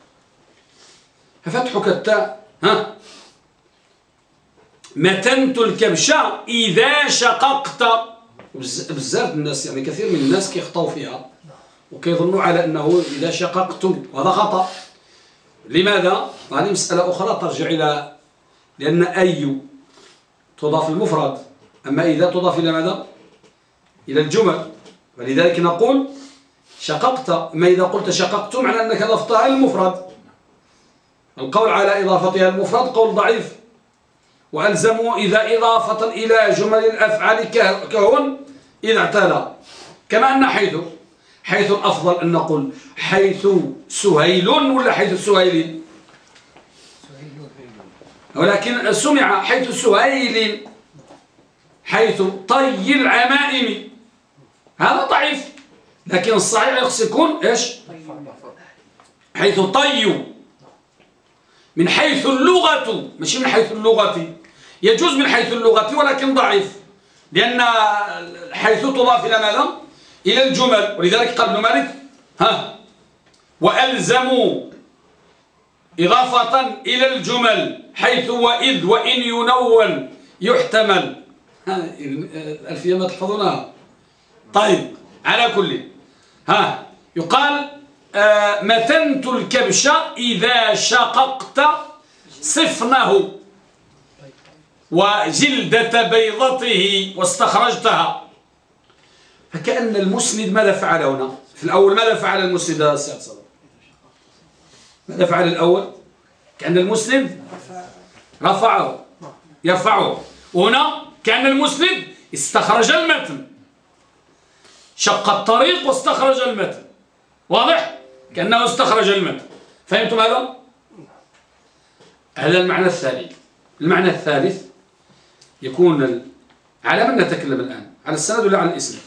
ففتحك التاء. ها؟ متنت الكبش إذا شققت. بز- بزاف الناس يعني كثير من الناس كيخطئوا فيها. وكيظنوا على أنه إذا شققتم وهذا خطأ. لماذا؟ هذه مسألة أخرى ترجع إلى لأن أي تضاف المفرد أما إذا تضاف إلى ماذا؟ إلى الجمل. ولذلك نقول شققت ما إذا قلت شققت معنى أنك أضفتها إلى المفرد. القول على إضافتها المفرد قول ضعيف. وألزموا إذا إضافة إلى جمل الأفعال كهون إذا اعتلى كما أن حيث حيث الأفضل أن نقول حيث سهيل ولا حيث سهيل؟ ولكن سمع حيث سهيل حيث طي العمائم. هذا ضعيف لكن الصحيح يكون إيش؟ حيث طي. من حيث اللغة مش من حيث اللغة. يجوز من حيث اللغة ولكن ضعيف. لأن حيث تضاف إلى ماذا؟ إلى الجمل. ولذلك قال ابن مالك ها وألزموا. إضافة إلى الجمل حيث وإذ وإن ينون يحتمل. الألفية ما تحفظونها. طيب على كل. ها يقال آه الكبش إذا شققت صفنه وجلدة بيضته واستخرجتها. فكأن المسند ماذا فعل هنا؟ في الأول ماذا فعل المسند السيد صدر ماذا فعل الأول؟ كأن المسند رفعه يرفعه. وهنا كأن المسند استخرج المتن. شق الطريق واستخرج المتن. واضح؟ كأنه استخرج المتن. فهمتم هذا؟ هذا المعنى الثاني المعنى الثالث يكون على من نتكلم الآن؟ على السند ولا على الاسم؟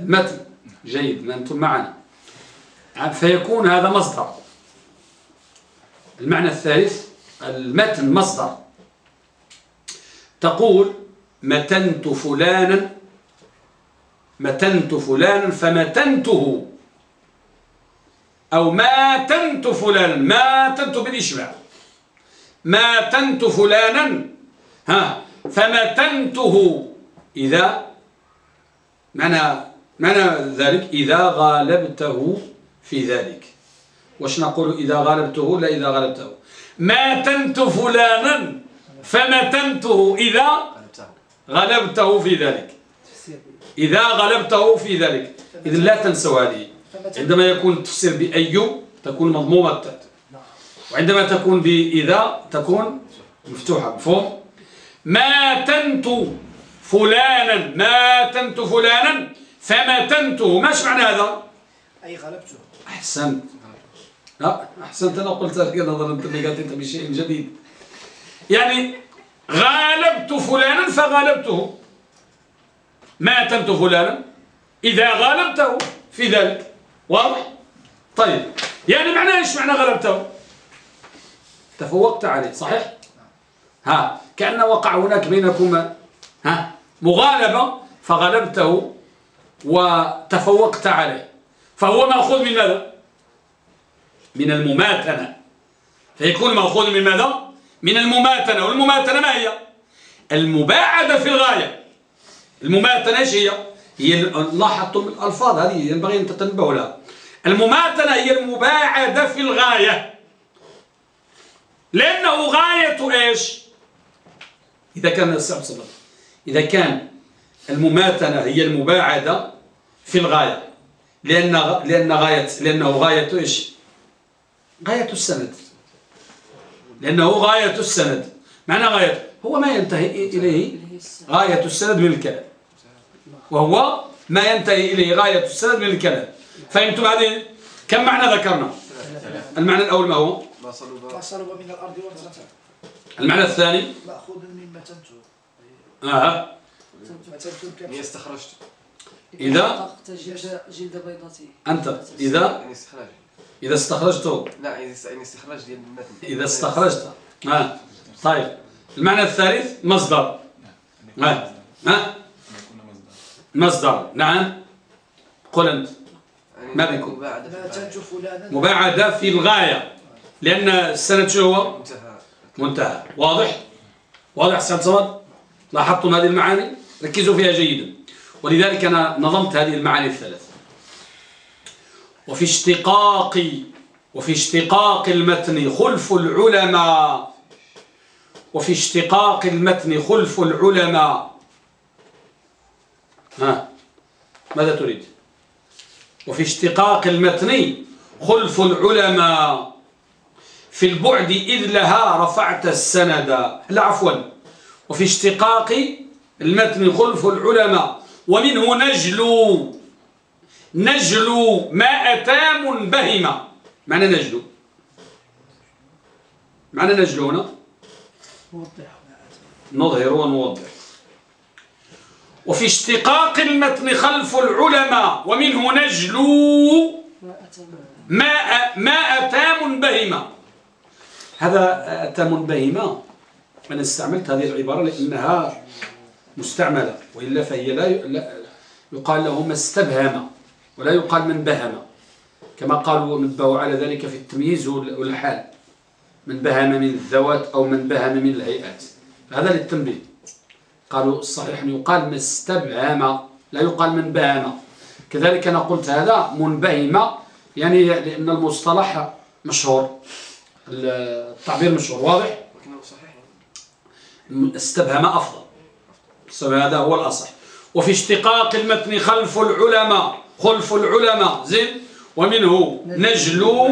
المتن. جيد. ما أنتم معنا. فيكون هذا مصدر. المعنى الثالث المتن مصدر تقول متنت فلانا متنت فلانا فمتنته. أو ماتنت فلانا ماتنت بالإشباع ماتنت فلانا ها فمتنته. إذا معنى معنى ذلك إذا غالبته في ذلك. واش نقول إذا غالبته لا إذا غالبته ماتنت فلانا فمتنته إذا غلبته في ذلك. إذا غلبته في ذلك. إذن لا تنسوا هذه. عندما يكون التفسير بأيوب تكون مضمومة. وعندما تكون بإذا تكون مفتوحة. مفهوم؟ ماتنت فلانا. ماتنت فلانا فمتنته ماش معنى هذا؟ أي غلبته. أحسنت. لا أحسنت أنا قلت لك نظرا أنت قلت بشيء جديد. يعني غالبت فلانا فغالبته. ماتنت فلانا إذا غالبته في ذلك. واضح؟ طيب يعني معناه إيش معنى غلبته؟ تفوقت عليه صحيح؟ ها كأن وقع هناك بينكما ها مغالبة فغلبته وتفوقت عليه. فهو مأخوذ من ماذا؟ من المماتنة. فيكون مأخوذ من ماذا؟ من المماتنة. والمماتنة ما هي؟ المباعدة في الغاية. المماتنة إيش هي؟ هي لاحظتم الألفاظ هذه ينبغي أن تتنبهوا لها. المماتنة هي المباعدة في الغاية. لأنه غاية إيش؟ إذا كان السبب إذا كان المماتنة هي المباعدة في الغاية. لأن لأن غاية لأنه غاية إيش؟ غاية السند. لأنه غاية السند. معنى غاية؟ هو ما ينتهي إليه غاية السند من الكلام. وهو ما ينتهي إليه غاية السند من الكلام. فهمتم هذه؟ كم معنى ذكرنا؟ المعنى الأول ما هو؟ ما صلب من الأرض وارتفع المعنى الثاني؟ مأخوذ من متنته آه. استخرجت إذا؟ جلد جلد بيضته أنت. إذا؟ يعني إذا استخرجته لا يعني استخراج ديال المتن إذا استخرجت. آه. طيب. المعنى الثالث مصدر. آه. آه. مصدر. نعم. قل أنت. يعني ما بيكون؟ مباعدة في الغاية. فلانا مباعدة في الغاية. لأن السند شو هو؟ منتهى. واضح؟ واضح سيد صمد؟ لاحظتم هذه المعاني؟ ركزوا فيها جيدا. ولذلك أنا نظمت هذه المعاني الثلاث. وفي اشتقاق وفي اشتقاق المتن خلف العلماء. وفي اشتقاق المتن خلف العلماء. ها ماذا تريد؟ وفي اشتقاق المتن خلف العلماء. في البعد إذ لها رفعت السند. لا عفوا. وفي اشتقاق المتن خلف العلماء. ومنه نجلو. نجلو ما أتام بهما معنى نجلو معنى نجلو هنا؟ نظهر ونوضح. وفي اشتقاق المتن خلف العلماء ومنه نجلو ما ما أتام بهما هذا أتام بهما أنا استعملت هذه العبارة لأنها مستعملة وإلا فهي لا يقال له ما استبهم. ولا يقال من بهم. كما قالوا نبهوا على ذلك في التمييز وال- والحال. من بهم من الذوات أو من بهم من الهيئات. هذا للتنبيه. قالوا الصحيح أن يقال ما استبهم لا يقال من بهم. كذلك أنا قلت هذا منبهم يعني لأن المصطلح مشهور. التعبير مشهور واضح؟ استبهم أفضل. هذا هو الأصح. وفي اشتقاق المتن خلف العلماء. خلف العلماء. زين. ومنه نجلو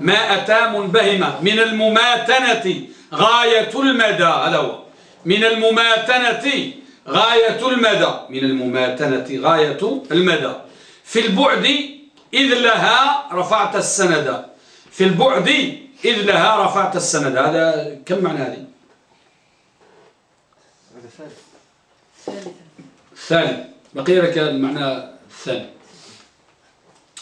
ما أتام بهمة. من المماتنة غاية المدى. هذا هو. من المماتنة غاية المدى. من المماتنة غاية المدى. في البعد إذ لها رفعت السند. في البعد إذ لها رفعت السند. هذا كم معنى هذه؟ هذا ثالث. ثالثا الثاني بقي لك المعنى الثاني.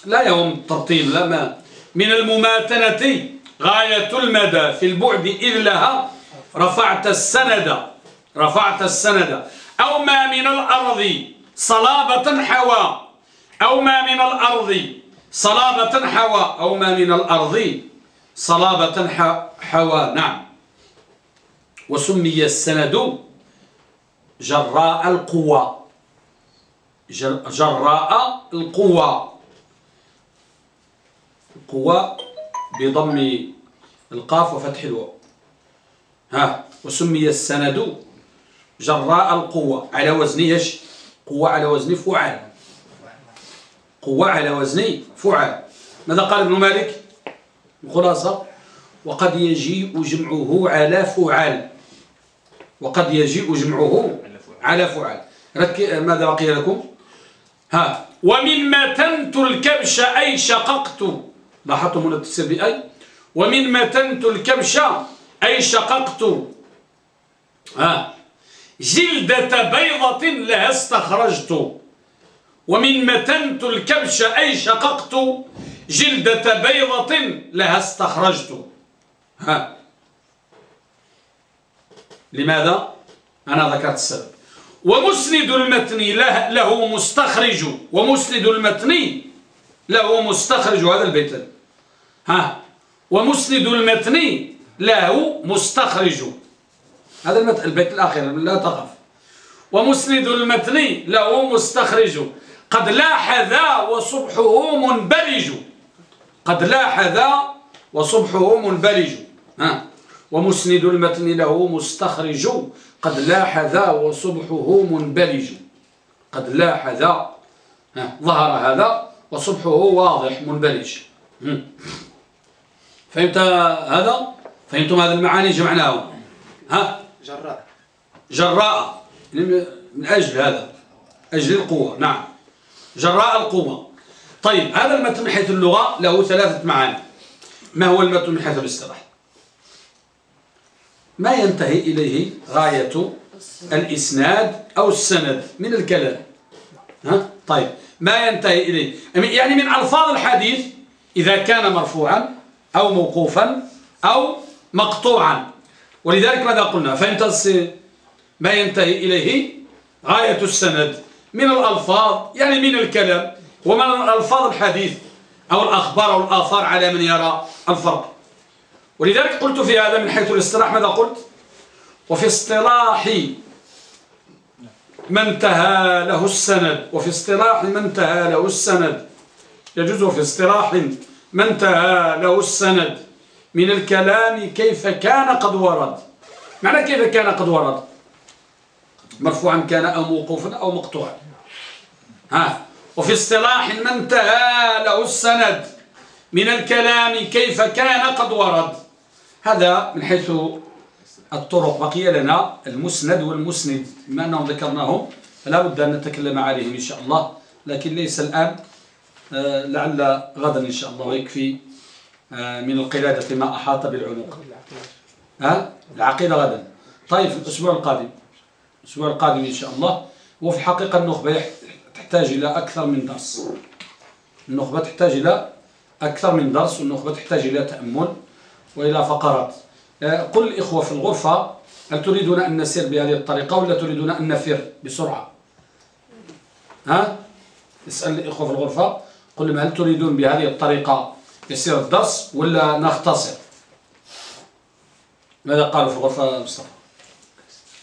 لا يوم الترتيب لا ما. من المماتنة غاية المدى في البعد إذ لها رفعت السند رفعت السند. أو ما من الأرض صلابة حوى أو ما من الأرض صلابة حوى أو ما من الأرض صلابة حوى. نعم. وسمي السند جراء القوى جر- جراء القوى. القوى بضم القاف وفتح الواو. ها وسمي السند جراء القوى على وزن إيش؟ قوة على وزن فعال قوة على وزن فعال ماذا قال ابن مالك؟ الخلاصة. وقد يجيء جمعه على فعال وقد يجيء جمعه على فعال. ماذا بقي لكم؟ ها ومن متنت الكبش أي شققت. لاحظتم هنا التفسير بأي ومن متنت الكبش أي شققت. ها جلدة بيضة لها استخرجت. ومن متنت الكبش أي شققت. جلدة بيضة لها استخرجت. ها. لماذا؟ أنا ذكرت السبب. ومسند المتن له مستخرج. ومسند المتن له مستخرج هذا البيت ها ومسند المتن له مستخرج. هذا. البيت الأخير لا تخف. ومسند المتن له مستخرج. قد لاح ذا وصبحه منبلج قد لاح ذا وصبحه منبلج ها ومسند المتن له مستخرج. قد لاح ذا وصبحه منبلج قد لاح ذا ظهر هذا وصبحه واضح منبلج هم. فهمت هذا؟ فهمتم هذه المعاني؟ جمعناهم. ها؟ جراء. جراء. من من أجل هذا. أجل القوة. نعم. جراء القوة. طيب هذا المتن من حيث اللغة له ثلاثة معاني. ما هو المتن من حيث الاصطلاح؟ ما ينتهي إليه غاية الإسناد أو السند من الكلام؟ ها؟ طيب. ما ينتهي إليه. يعني من ألفاظ الحديث إذا كان مرفوعا أو موقوفا أو مقطوعا. ولذلك ماذا قلنا؟ فإنت ما ينتهي إليه غاية السند. من الألفاظ يعني من الكلام. ومن الألفاظ الحديث أو الأخبار أو الآثار على من يرى الفرق. ولذلك قلت في هذا من حيث الاصطلاح ماذا قلت؟ وفي اصطلاح من انتهى له السند وفي اصطلاح من انتهى له السند. يجوز في اصطلاح من انتهى له السند. من الكلام كيف كان قد ورد. معنى كيف كان قد ورد؟ مرفوعا كان أو موقوفا أو مقطوعا. ها؟ وفي اصطلاح من انتهى له السند. من الكلام كيف كان قد ورد. هذا من حيث الطرق بقي لنا المسند والمسند بما أنهم ذكرناهم فلا بد أن نتكلم عليهم إن شاء الله. لكن ليس الآن آه، لعل غدا إن شاء الله ويكفي آه، من القلادة ما أحاط بالعنق. ها؟ العقيدة غدا. طيب في الأسبوع القادم. الأسبوع القادم إن شاء الله. وفي الحقيقة النخبة تحتاج إلى أكثر من درس. النخبة تحتاج إلى أكثر من درس والنخبة تحتاج إلى تأمل وإلى فقرات. قل الإخوة في الغرفة هل تريدون أن نسير بهذه الطريقة ولا تريدون أن نفر بسرعة؟ ها؟ اسأل الإخوة في الغرفة. قل لهم هل تريدون بهذه الطريقة يسير الدرس ولا نختصر؟ ماذا قالوا في الغرفة مصطفى؟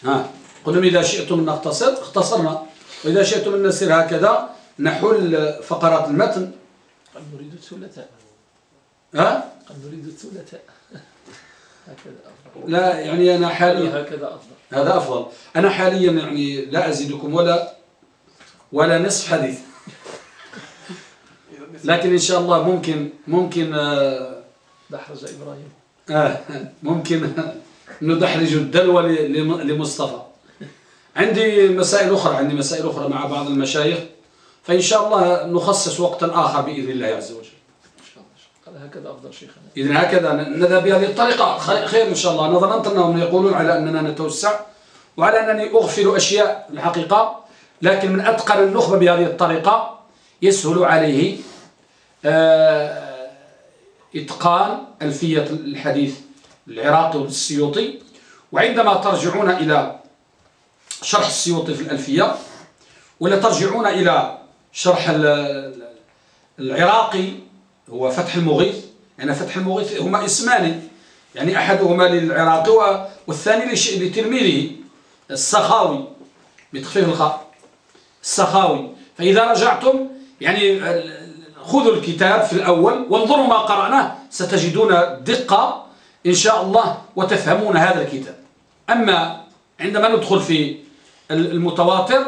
ها؟ قل لهم إذا شئتم نختصر اختصرنا. وإذا شئتم أن نسير هكذا نحل فقرات المتن. قد نريد الثلاثاء. ها؟ قد نريد الثلاثاء. لا يعني أنا حاليا هكذا أفضل؟ هذا أفضل. أنا حاليا يعني لا أزيدكم ولا ولا نصف حديث. لكن إن شاء الله ممكن ممكن آه دحرج إبراهيم. آه ممكن ندحرج الدلو لمصطفى. عندي مسائل أخرى عندي مسائل أخرى مع بعض المشايخ. فإن شاء الله نخصص وقتا آخر بإذن الله عز وجل إن شاء الله قال هكذا أفضل شيخنا. إذن هكذا نذهب بهذه الطريقة. خير إن شاء الله. أنا ظننت أنهم يقولون على أننا نتوسع وعلى أنني أغفل أشياء الحقيقة لكن من أتقن النخبة بهذه الطريقة يسهل عليه آه، إتقان ألفية الحديث العراقي والسيوطي. وعندما ترجعون إلى شرح السيوطي في الألفية ولا ترجعون إلى شرح ال- ال- العراقي هو فتح المغيث. يعني فتح المغيث هما اسمان. يعني أحدهما للعراقي والثاني لتلميذه السخاوي بتخفيف الخاء. السخاوي. فإذا رجعتم يعني خذوا الكتاب في الأول وانظروا ما قرأناه. ستجدون دقة إن شاء الله وتفهمون هذا الكتاب. أما عندما ندخل في ال- المتواتر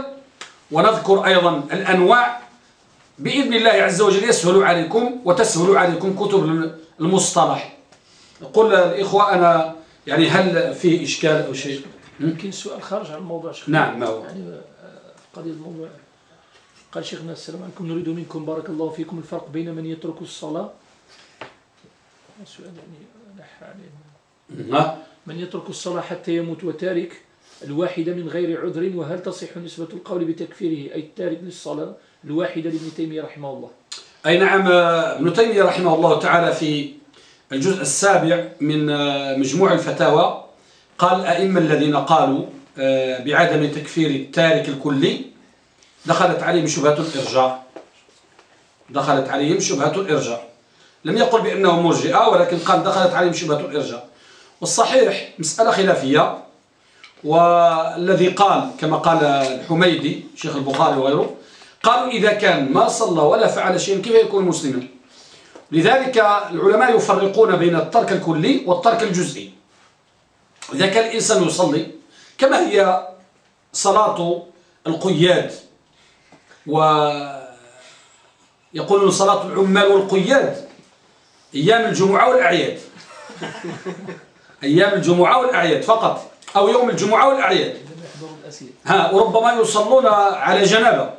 ونذكر أيضا الأنواع بإذن الله عز وجل يسهل عليكم وتسهل عليكم كتب المصطلح. قل الإخوة أنا يعني هل فيه إشكال أو شيء؟ يمكن السؤال خارج عن الموضوع شيخنا نعم ما هو؟ يعني آه، قضية الموضوع. قال شيخنا السلام عليكم. نريد منكم بارك الله فيكم الفرق بين من يترك الصلاة. السؤال يعني لح عليه ها؟ من يترك الصلاة حتى يموت وتارك الواحدة من غير عذر وهل تصح نسبة القول بتكفيره أي التارك للصلاة؟ الواحدة لابن تيمية رحمه الله. أي نعم آه، ابن تيمية رحمه الله تعالى في الجزء السابع من آه، مجموع الفتاوى قال الأئمة الذين قالوا آه، بعدم تكفير التارك الكلي دخلت عليهم شبهة الإرجاء. دخلت عليهم شبهة الإرجاء. لم يقل بأنهم مرجئة ولكن قال دخلت عليهم شبهة الإرجاء. والصحيح مسألة خلافية والذي قال كما قال الحميدي شيخ البخاري وغيره قالوا إذا كان ما صلى ولا فعل شيء كيف يكون مسلما؟ لذلك العلماء يفرقون بين الترك الكلي والترك الجزئي. إذا كان الإنسان يصلي كما هي صلاة القياد ويقولون صلاة العمال والقياد أيام الجمعة والأعياد. أيام الجمعة والأعياد فقط أو يوم الجمعة والأعياد. ها وربما يصلون على جنابة.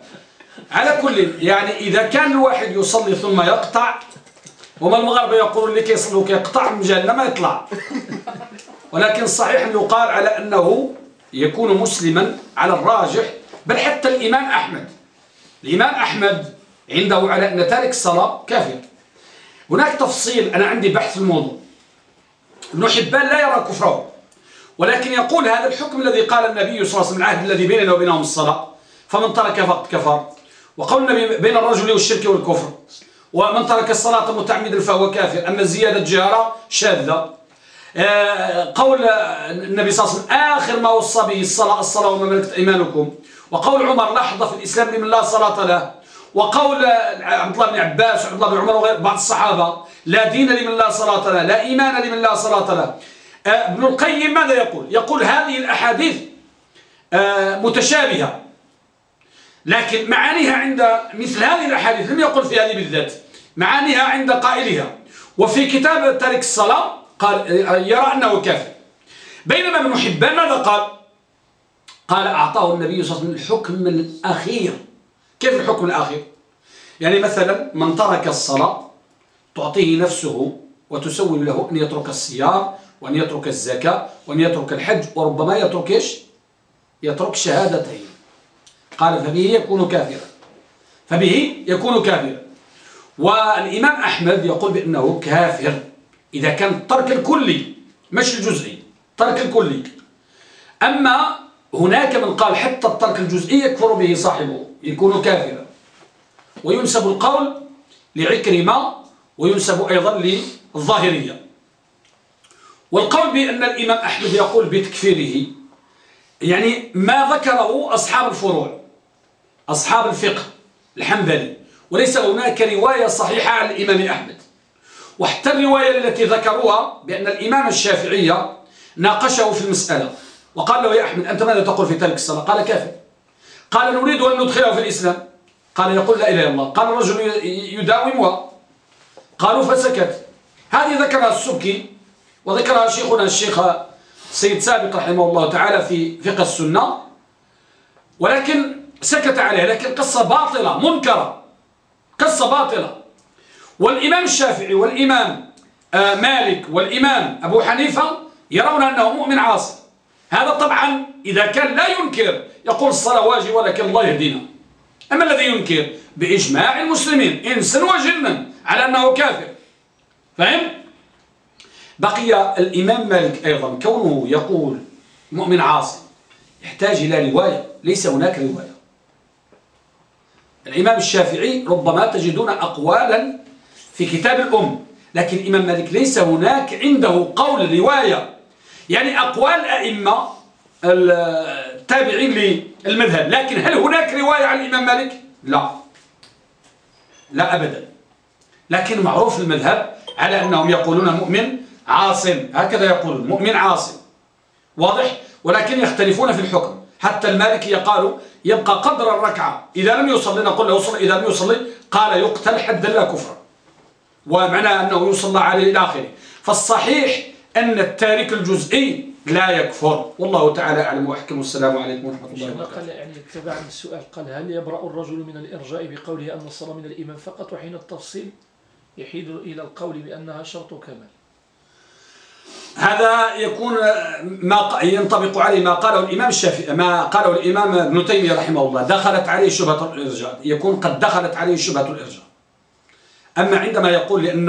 على كل يعني إذا كان الواحد يصلي ثم يقطع وما المغاربة يقولون لك يصلوا يقطع من جهنم ما يطلع. ولكن صحيح يقال على أنه يكون مسلما على الراجح بل حتى الإمام أحمد. الإمام أحمد عنده على أن تارك الصلاة كافر هناك تفصيل أنا عندي بحث في الموضوع. ابن حبان لا يرى كفره ولكن يقول هذا الحكم الذي قال النبي صلى الله عليه وسلم العهد الذي بيننا وبينهم الصلاة فمن ترك فقد كفر. وقول النبي بين الرجل والشرك والكفر. ومن ترك الصلاة متعمدا فهو كافر. أما زيادة جهرة شاذة. آه، قول النبي صلى الله عليه وسلم آخر ما وصى به الصلاة الصلاة وما ملكت أيمانكم. وقول عمر لحظة في الإسلام لمن لا صلاة له. وقول عبد الله بن عباس وعبد الله بن عمر وغير بعض الصحابة لا دين لمن لا صلاة له لا إيمان لمن لا صلاة له. آه، ابن القيم ماذا يقول؟ يقول هذه الأحاديث آه، متشابهة. لكن معانيها عند مثل هذه الأحاديث لم يقل في هذه بالذات. معانيها عند قائلها. وفي كتاب تارك الصلاة قال يرى أنه كافر. بينما ابن حبان ماذا قال؟ قال أعطاه النبي صلى الله عليه وسلم الحكم الأخير. كيف الحكم الأخير؟ يعني مثلا من ترك الصلاة تعطيه نفسه وتسول له أن يترك الصيام وأن يترك الزكاة وأن يترك الحج وربما يترك إيش؟ يترك شهادتين. قال فبه يكون كافرا. فبه يكون كافرا. والإمام أحمد يقول بأنه كافر إذا كان الترك الكلي مش الجزئي ترك الكلي أما هناك من قال حتى الترك الجزئي يكفر به صاحبه يكون كافرا. وينسب القول لعكرمة وينسب أيضا للظاهرية. والقول بأن الإمام أحمد يقول بتكفيره يعني ما ذكره أصحاب الفروع. أصحاب الفقه الحنبلي وليس هناك رواية صحيحة عن الإمام أحمد. وحتى الرواية التي ذكروها بأن الإمام الشافعي ناقشه في المسألة وقال له يا أحمد أنت ماذا تقول في تلك الصلاة؟ قال كافر. قال نريد أن ندخله في الإسلام. قال يقول لا إله إلا الله. قال الرجل يداومها. قالوا فسكت. هذه ذكرها السبكي وذكرها شيخنا الشيخ سيد سابق رحمه الله تعالى في فقه السنة. ولكن سكت عليها لكن قصة باطلة منكرة. قصة باطلة. والإمام الشافعي والإمام آه، مالك والإمام أبو حنيفة يرون أنه مؤمن عاصي. هذا طبعا إذا كان لا ينكر يقول الصلاة واجب ولكن الله يهدينا. أما الذي ينكر بإجماع المسلمين إنسا وجنا على أنه كافر. فهم؟ بقي الإمام مالك أيضا كونه يقول مؤمن عاصي يحتاج إلى رواية ليس هناك رواية. الإمام الشافعي ربما تجدون أقوالا في كتاب الأم لكن الإمام مالك ليس هناك عنده قول رواية. يعني أقوال أئمة التابعين للمذهب لكن هل هناك رواية عن الإمام مالك؟ لا. لا أبدا. لكن معروف المذهب على أنهم يقولون مؤمن عاصم. هكذا يقولون مؤمن عاصم. واضح؟ ولكن يختلفون في الحكم. حتى المالكي قالوا يبقى قدر الركعة. إذا لم يصلي نقول له يصلي إذا لم يصلي قال يقتل حدا لا كفر. ومعنى أنه يصلى عليه إلى آخره. فالصحيح أن التارك الجزئي لا يكفر. والله تعالى أعلم. وأحكم. والسلام عليكم ورحمة الله وبركاته قال يعني تبع السؤال قال هل يبرأ الرجل من الإرجاء بقوله أن الصلاة من الإيمان فقط وحين التفصيل يحيد إلى القول بأنها شرط كمال هذا يكون ما ينطبق عليه ما قاله الإمام الشافعي ما قاله الإمام ابن تيمية رحمه الله دخلت عليه شبهة الإرجاء يكون قد دخلت عليه شبهة الإرجاء. أما عندما يقول لأن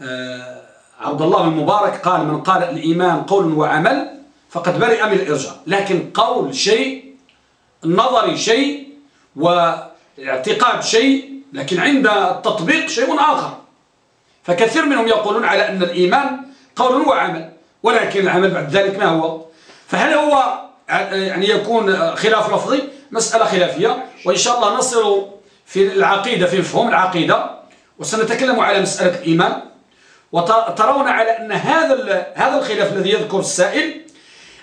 آه، عبد الله المبارك قال من قال الإيمان قول وعمل فقد برئ من الإرجاء لكن قول شيء النظري شيء واعتقاد شيء لكن عند التطبيق شيء آخر. فكثير منهم يقولون على أن الإيمان قول وعمل ولكن العمل بعد ذلك ما هو؟ فهل هو يعني يكون خلاف لفظي؟ مسألة خلافية وإن شاء الله نصل في العقيدة في مفهوم العقيدة وسنتكلم على مسألة الإيمان. وترون على أن هذا هذا الخلاف الذي يذكر السائل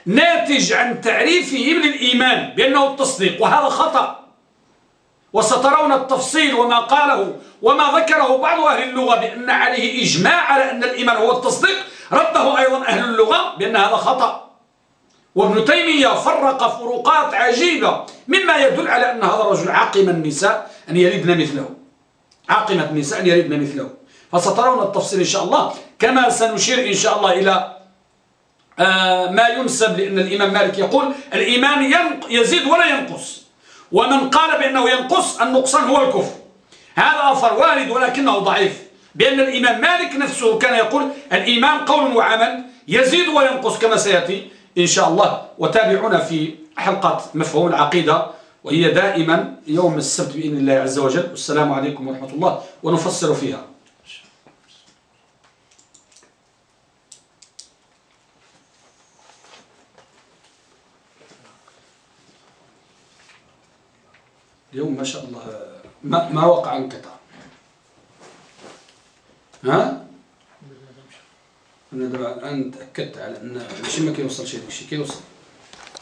ناتج عن تعريفهم للإيمان بأنه التصديق وهذا خطأ. وسترون التفصيل وما قاله وما ذكره بعض أهل اللغة بأن عليه إجماع على أن الإيمان هو التصديق رده أيضا أهل اللغة بأن هذا خطأ. وابن تيمية فرق فروقات عجيبة مما يدل على أن هذا الرجل عقم النساء أن يلدن مثله. عقمت النساء أن يلدن مثله. فسترون التفصيل إن شاء الله كما سنشير إن شاء الله إلى آه، ما ينسب لأن الإمام مالك يقول الإيمان يزيد ولا ينقص. ومن قال بأنه ينقص النقصان هو الكفر. هذا أثر وارد ولكنه ضعيف. بأن الإمام مالك نفسه كان يقول الإيمان قول وعمل يزيد وينقص كما سيأتي إن شاء الله. وتابعونا في حلقة مفهوم العقيدة وهي دائما يوم السبت بإذن الله عز وجل. والسلام عليكم ورحمة الله. ونفسر فيها. اليوم ما شاء الله ما, ما وقع انقطاع. ها؟ أنا دابا الآن تأكدت على أن ماشي ما كيوصل شي داكشي كيوصل.